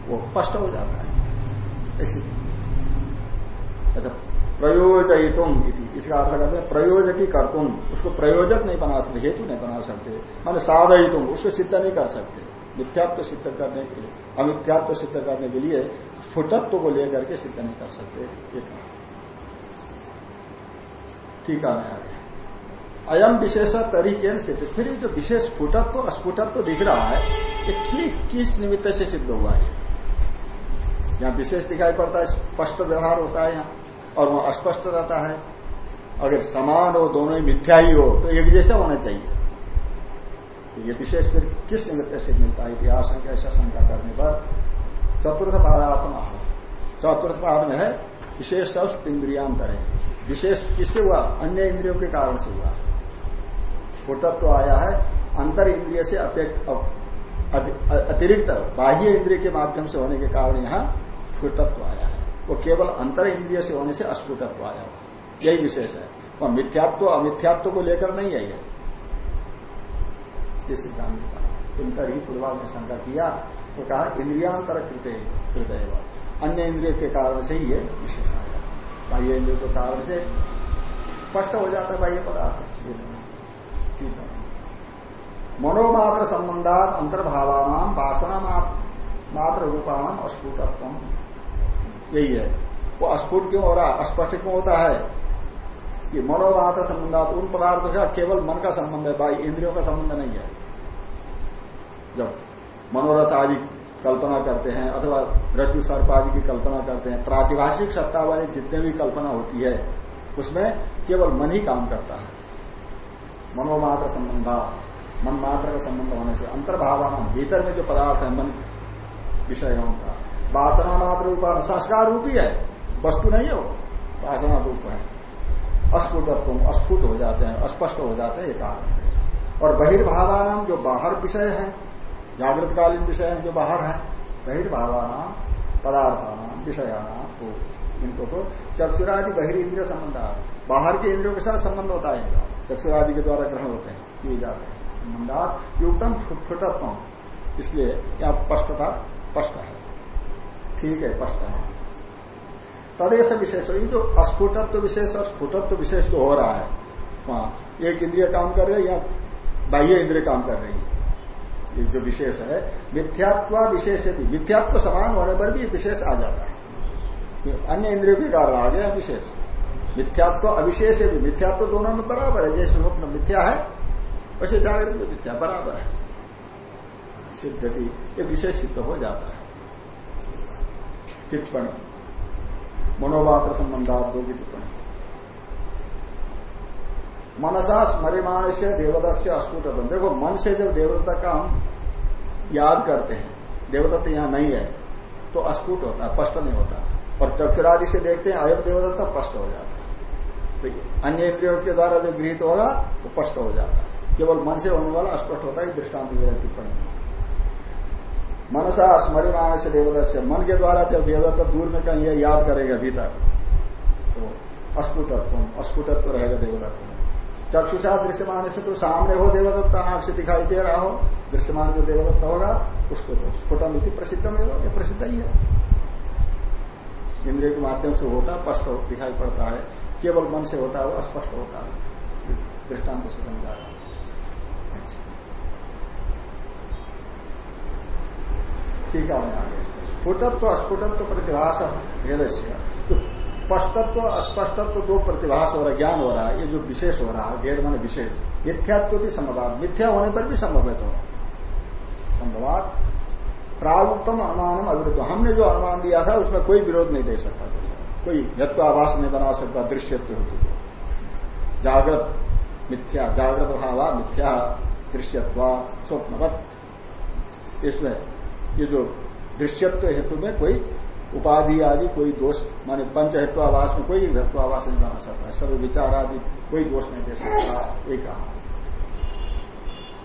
वो स्पष्ट हो जाता है। ऐसी। अच्छा प्रयोजयितुम इति। इसका अर्थ करते हैं, प्रयोजकी कर तुम उसको प्रयोजक नहीं बना सकते, हेतु नहीं बना सकते। माने साधय तुम उसको सिद्ध नहीं कर सकते। मिथ्यात्व सिद्ध करने के लिए, अमिथ्यात्व सिद्ध करने के लिए फुटत्व को लेकर के सिद्ध नहीं कर सकते ठीक है अयम विशेष तरीके सिद्ध। फिर जो विशेष फुटत्व अस्फुटत्व दिख रहा है, ये ठीक किस निमित्त से सिद्ध हुआ है? यहाँ विशेष दिखाई पड़ता है, स्पष्ट व्यवहार होता है यहाँ, और वह अस्पष्ट रहता है। अगर समान हो, दोनों ही मिथ्या ही हो तो एक जैसा होना चाहिए। तो ये विशेष फिर किस निमित्त से मिलता है? इतिहास में ऐसा शंका करने पर चतुर्थ पादात्म चतुर्थ पाद में है विशेष शब्द है विशेष किससे हुआ? अन्य इंद्रियों के कारण से हुआ। फुटत्व तो आया है, अंतर इंद्रिय से अतिरिक्त बाह्य इंद्रिय के माध्यम से होने के कारण यहाँ स्फुटत्व आया है। वो केवल अंतर इंद्रिय से होने से अस्फुटत्व आया हुआ यही विशेष है। वह मिथ्यात्व, अमिथ्यात्व को लेकर नहीं आई है ये सिद्धांत कहा तुमकर ही पूर्वाल ने शंका किया तो कहा, इंद्रियांतर कृत कृत अन्य इंद्रिय के कारण से ही ये विशेष आया। बाह्य इंद्रिय के कारण से स्पष्ट हो जाता बाह्य पदार्थ। ठीक है। मनोमात्र संबंधात अंतर्भावान वासना मात्र रूपान अस्फुटत्व। यही है। वो अस्फुट क्यों हो रहा है? अस्पष्ट क्यों होता है? कि मनोमात्र संबंधात उन पदार्थों का केवल मन का संबंध है भाई इंद्रियों का संबंध नहीं है। जब मनोरथ आदि कल्पना करते हैं, अथवा रज्जु सर्प आदि की कल्पना करते हैं, प्रातिभाषिक सत्ता वाली जितने भी कल्पना होती है, उसमें केवल मन ही काम करता है। मनोमात्र संबंधा, मन मात्र का संबंध होने से अंतर्भावान, भीतर में जो पदार्थ है, मन विषय उनका वासना मात्र रूप, संस्कार रूप ही है वस्तु नहीं है वासना रूप है। अस्फुटत्व अस्फुट हो जाते हैं, अस्पष्ट हो जाते हैं, ये कारण है। और बहिर्भावान जो बाहर विषय है जागृतकालीन विषय है जो बाहर है, बहिर्भावान, पदार्थान विषयाणाम तो इनको तो चक्षुरादि बहिर इंद्रिय संबंध बाहर के इंद्रियों के साथ संबंध होता है इनका। चक्षुरादि के द्वारा ग्रहण होते हैं, किए जाते हैं। संबंधात युक्तम फुटत्व। इसलिए यहाँ स्पष्टता स्पष्ट है। ठीक है, स्पष्ट है। तदेश विशेष ये जो अस्फुटत्व विशेष और स्फुटत्व विशेष जो हो रहा है, वहाँ एक इंद्रिय काम कर रही है या बाह्य इंद्रिय काम कर रही है? जो विशेष है, मिथ्यात्व विशेष भी मिथ्यात्व समान होने पर भी विशेष आ जाता है। अन्य इंद्रियों के कारण आ गया विशेष। मिथ्यात्व अविशेष भी मिथ्यात्व दोनों में बराबर है। जैसे स्वप्न मिथ्या है, वैसे जागृत में मिथ्या बराबर है। सिद्ध की ये विशेष सिद्ध हो जाता है। टिप्पणी। मनोवात्र संबंधात दो की टिप्पणी। मनसा स्मरिमाण से देवदत्त से अस्फुट देखो, मन से जब देवदत्ता का हम याद करते हैं, देवदत्त यहाँ नहीं है तो अस्फुट होता है, स्पष्ट नहीं होता। और चक्षुरादि से देखते हैं, अयम देवदत्ता स्पष्ट हो जाता है। तो अन्य इंद्रियों के द्वारा जो गृहित होगा, वो स्पष्ट हो जाता है। केवल मन से होने वाला स्पष्ट होता है दृष्टांत टिप्पणी मनसा स्मरिमाण से देवदत्त मन के द्वारा जब देवदत्त दूर में कहीं याद करेगा भीतर तो अस्फुटत्व अस्फुटत्व रहेगा देवदत्त। में चक्षुषा दृश्यमान से तो सामने हो देवदत्त आँख से दिखाई दे रहा हो, दृश्यमान जो देवदत्त होगा, उसको तो स्फुटम इति प्रसिद्ध में ये प्रसिद्ध ही है। इंद्रिय के माध्यम से होता स्पष्ट दिखाई पड़ता है। केवल मन से होता है, वो अस्पष्ट होता है। दृष्टांत से समझा अच्छा। ठीक है आगे। स्फुटत्व अस्फुटत्व प्रतिभाष भेद से स्पष्टत्व, अस्पष्टत्व दो प्रतिभास हो रहा है, ज्ञान हो रहा है, ये जो विशेष हो रहा है भेद मान विशेष। मिथ्यात्व भी संभवाद मिथ्या होने पर भी संभव है। तो संभवाद प्रागुक्तम अनुमानम अविरुद्ध। हमने जो अनुमान दिया था, उसमें कोई विरोध नहीं दे सकता। कोई यत्वाभास नहीं बना सकता, दृश्यत्व हेतु को। जागृत मिथ्या, जागृत भावा, मिथ्या दृश्यत्व, स्वप्नवत। इसमें ये जो दृश्यत्व हेतु में कोई उपाधि आदि, कोई दोष, माने पंच हेत्वाभास में कोई हेत्वाभास नहीं बना सकता। सब विचार आदि, कोई दोष नहीं दे सकता। एक कहा।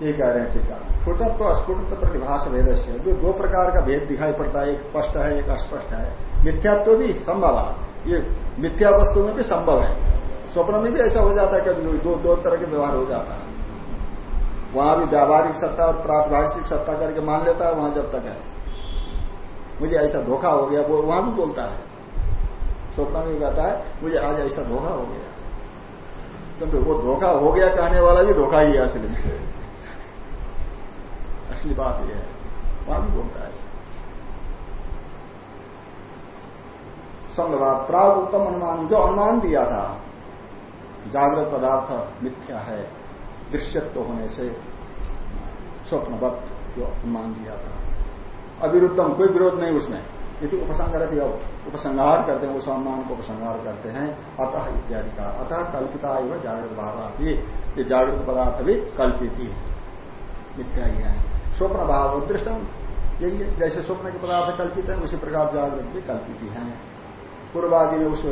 ये कह रहे हैं टीका स्फुटत्व तो अस्फुटत्व प्रतिभाष भेद से जो दो प्रकार का भेद दिखाई पड़ता है, एक स्पष्ट है, एक अस्पष्ट है। मिथ्यात्व तो भी संभव है। ये मिथ्या वस्तु में भी संभव है। स्वप्न में भी ऐसा हो जाता है कभी, दो दो तरह के व्यवहार हो जाता है। वहाँ भी व्यावहारिक सत्ता और प्रातभाषिक सत्ता करके मान लेता है, वहाँ जब तक है। मुझे ऐसा धोखा हो गया, वो वहाँ भी बोलता है। स्वप्न में कहता है, मुझे आज ऐसा धोखा हो गया। किंतु वो धोखा हो गया कहने वाला भी धोखा ही है असली में। असली बात यह है। वहाँ भी बोलता है संगवाद प्राग उत्तम अनुमान, जो अनुमान दिया था, जागृत पदार्थ मिथ्या है, दृश्यत्व होने से, स्वप्नवत जो अनुमान दिया था। अविरुद्धम, कोई विरोध नहीं उसमें। यदि उपसंगार उपसंहार करते हैं उस अनुमान को उपसंहार करते हैं, अतः इत्यादि का। अतः कल्पिता एवं जागृत भाव ये जागृत पदार्थ भी कल्पित ही मिथ्या ही स्वप्न भाव दृष्टांत यही जैसे स्वप्न के पदार्थ कल्पित है, उसी प्रकार जागृत भी कल्पित ही है। पूर्वादि ने उस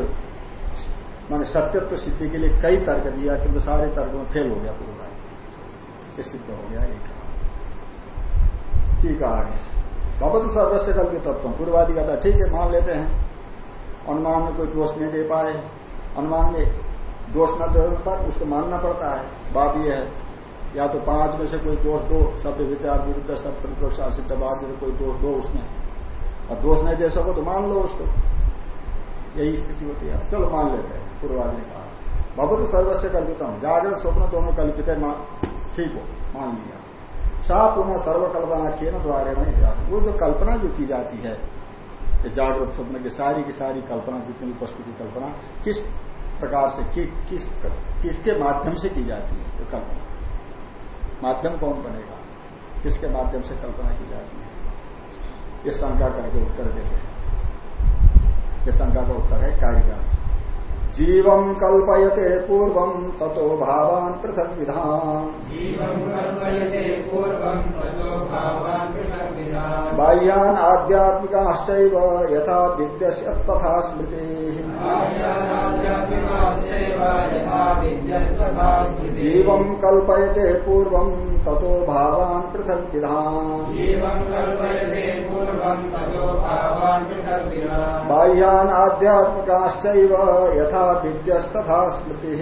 मान सत्यत्व सिद्धि के लिए कई तर्क दिया, किंतु सारे तर्क में फेल हो गया पूर्वादि। सिद्ध हो गया, एक। ठीक आगे। भगवत सर्वस्व कल्पित तत्व, पूर्वादि कहता ठीक है, मान लेते हैं। अनुमान में कोई दोष नहीं दे पाए। अनुमान में दोष न देने पर उसको मानना पड़ता है। बात यह है, या तो पाँच में से कोई दोष दो, शब्द विचार, विरुद्ध सब प्रतिपक्ष असिद्ध बाद कोई दोष दो उसमें। और दोष नहीं दे सको तो मान लो उसको। यही स्थिति होती है। चलो मान लेते हैं पूर्वाज ने कहा भगवत सर्वस्व कल्पित हूँ जागृत स्वप्न दोनों कल्पित है ठीक हो, मान लिया। सा पुनः सर्वकल्पना के न द्वारे में वो जो कल्पना जो की जाती है जागृत स्वप्न की सारी की सारी कल्पना जितनी वस्तु की कल्पना किस प्रकार से कि, किस किसके माध्यम से की जाती है वो कल्पना? माध्यम कौन बनेगा? किसके माध्यम से कल्पना की जाती है? ये शंका करके उत्तर देते हैं। ये शंका का उत्तर है कार्यक्रम। जीवम कल्पयते पूर्व ततो भावान पृथक विधान। बाह्यान आध्यात्मिकाश्चैव यथा विद्य तथा स्मृति। जीवम कल्पयते पूर्व ततो भावान पृथक विधान। बाह्यान आध्यात्मिकाश्चैव यथा विद्यस्तथा स्मृति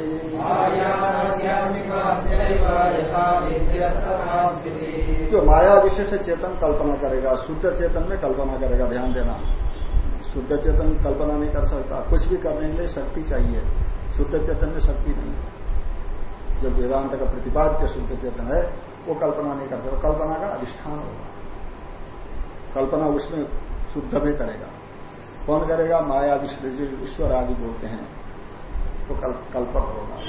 जो माया विशिष्ट चेतन कल्पना करेगा, शुद्ध चेतन में कल्पना करेगा, ध्यान देना। शुद्ध चेतन कल्पना नहीं कर सकता, कुछ भी करने के लिए शक्ति चाहिए। शुद्ध चेतन में शक्ति नहीं है। जब वेदांत का प्रतिपाद्य शुद्ध चेतन है, वो कल्पना नहीं करते कल्पना का अधिष्ठान होगा। कल्पना उसमें शुद्ध में करेगा। कौन करेगा? माया विश्व ईश्वर आदि बोलते हैं। तो कल, कल्पक होगा।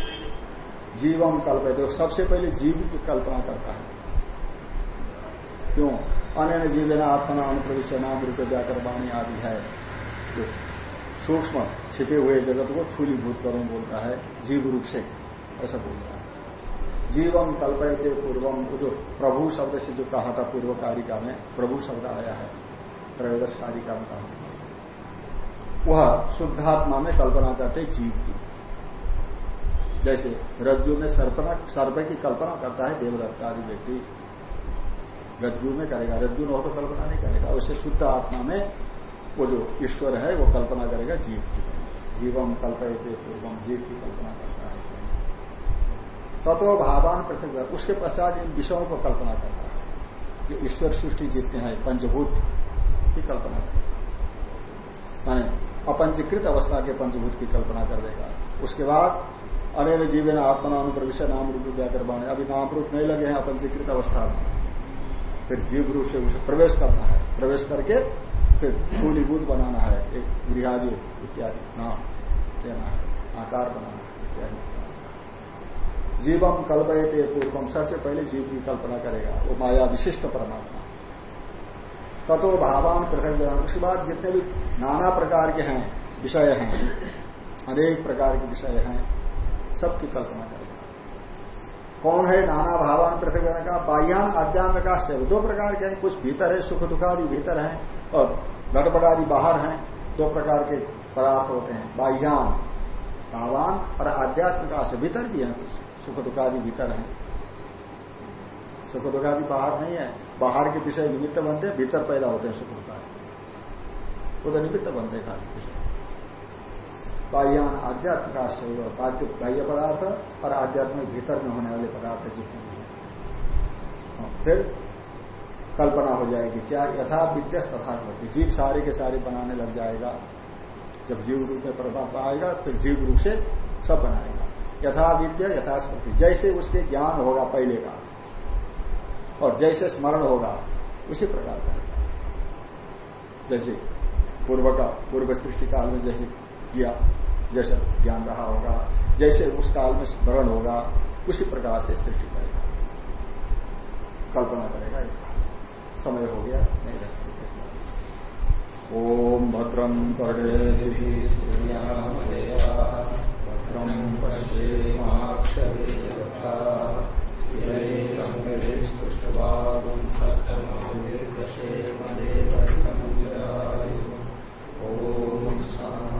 जीवम कल्प है तो सबसे पहले जीव की कल्पना करता है। क्यों? अन्य जीवन आत्मा अनुप्रवेश नाम रूप व्याकर वाणी आदि है। जो सूक्ष्म छिपे हुए जगत को थूलीभूत करो बोलता है जीव रूप से ऐसा बोलता है। जीवम कल्पयते पूर्वम जो प्रभु शब्द से जो कहा था पूर्व कारिका में प्रभु शब्द आया है त्रयोदश कारिका में कहा वह शुद्धात्मा में कल्पना करते जीव की। जैसे रज्जु में सर्पना, सर्प की कल्पना करता है देवदत्त आदि व्यक्ति रज्जु में करेगा। रज्जु न हो तो कल्पना नहीं करेगा। उससे शुद्ध आत्मा में वो जो ईश्वर है, वो कल्पना करेगा जीव की। जीवम कल्पयते पूर्वम जीव की कल्पना करता है। तत्व भावान पृथक उसके पश्चात इन विषयों को कल्पना करता है। ये ईश्वर सृष्टि जितने हैं, पंचभूत की कल्पना करता है। माने अपंचीकृत अवस्था के पंचभूत की कल्पना कर देगा। उसके बाद अनेक जीवन आत्मा अनुप्रविश नाम रूप व्याकरण अभी नाम रूप नहीं लगे हैं, अपन अपंचीकृत अवस्था में। फिर जीव रूप से उसे प्रवेश करना है। प्रवेश करके फिर फूलीभूत बनाना है, एक गृहादि इत्यादि। नाम देना है। आकार बनाना है, इत्यादि। जीवम कल्पयते पूर्वम। सबसे पहले जीव की कल्पना करेगा, वो माया विशिष्ट परमात्मा। तत्व भावान पृथक उसके बाद जितने भी नाना प्रकार के हैं, विषय हैं, अनेक प्रकार के विषय हैं सबकी कल्पना करेगा। कौन है नाना भावान पृथक का बाह्यान आध्यात्म का से दो प्रकार के हैं। कुछ भीतर है, सुख दुखादि भीतर हैं और घटपटादि बाहर हैं। दो प्रकार के पदार्थ होते हैं। बाह्यान भावान और आध्यात्मिक से भीतर भी है। कुछ सुख दुखादि भीतर है। सुख दुखादि बाहर नहीं है। बाहर के विषय निमित्त बनते हैं, भीतर पैदा होते हैं सुख दुखादि। खुद निमित्त बनते हैं विषय। बाह्यान आध्यात्मिक आश्चर्य बाह्य पदार्थ और आध्यात्मिक भीतर में होने वाले पदार्थ जितने हैं। फिर कल्पना हो जाएगी क्या यथा विद्या तथा होती जीव सारे के सारे बनाने लग जाएगा। जब जीव रूप में परमात्मा आएगा, फिर जीव रूप से सब बनाएगा। यथा विद्या यथास्मृति जैसे उसके ज्ञान होगा पहले का, और जैसे स्मरण होगा, उसी प्रकार का। जैसे पूर्व का, पूर्व सृष्टि काल में जैसे किया, जैसे ज्ञान रहा होगा, जैसे उस काल में स्मरण होगा, उसी प्रकार से सृष्टि करेगा। कल्पना करेगा एक समय हो गया, नहीं रह ओम भद्रम पड़े भद्रम पश्येमाक्षेष्टवांसस्तमेर्दशे मने ओम शांति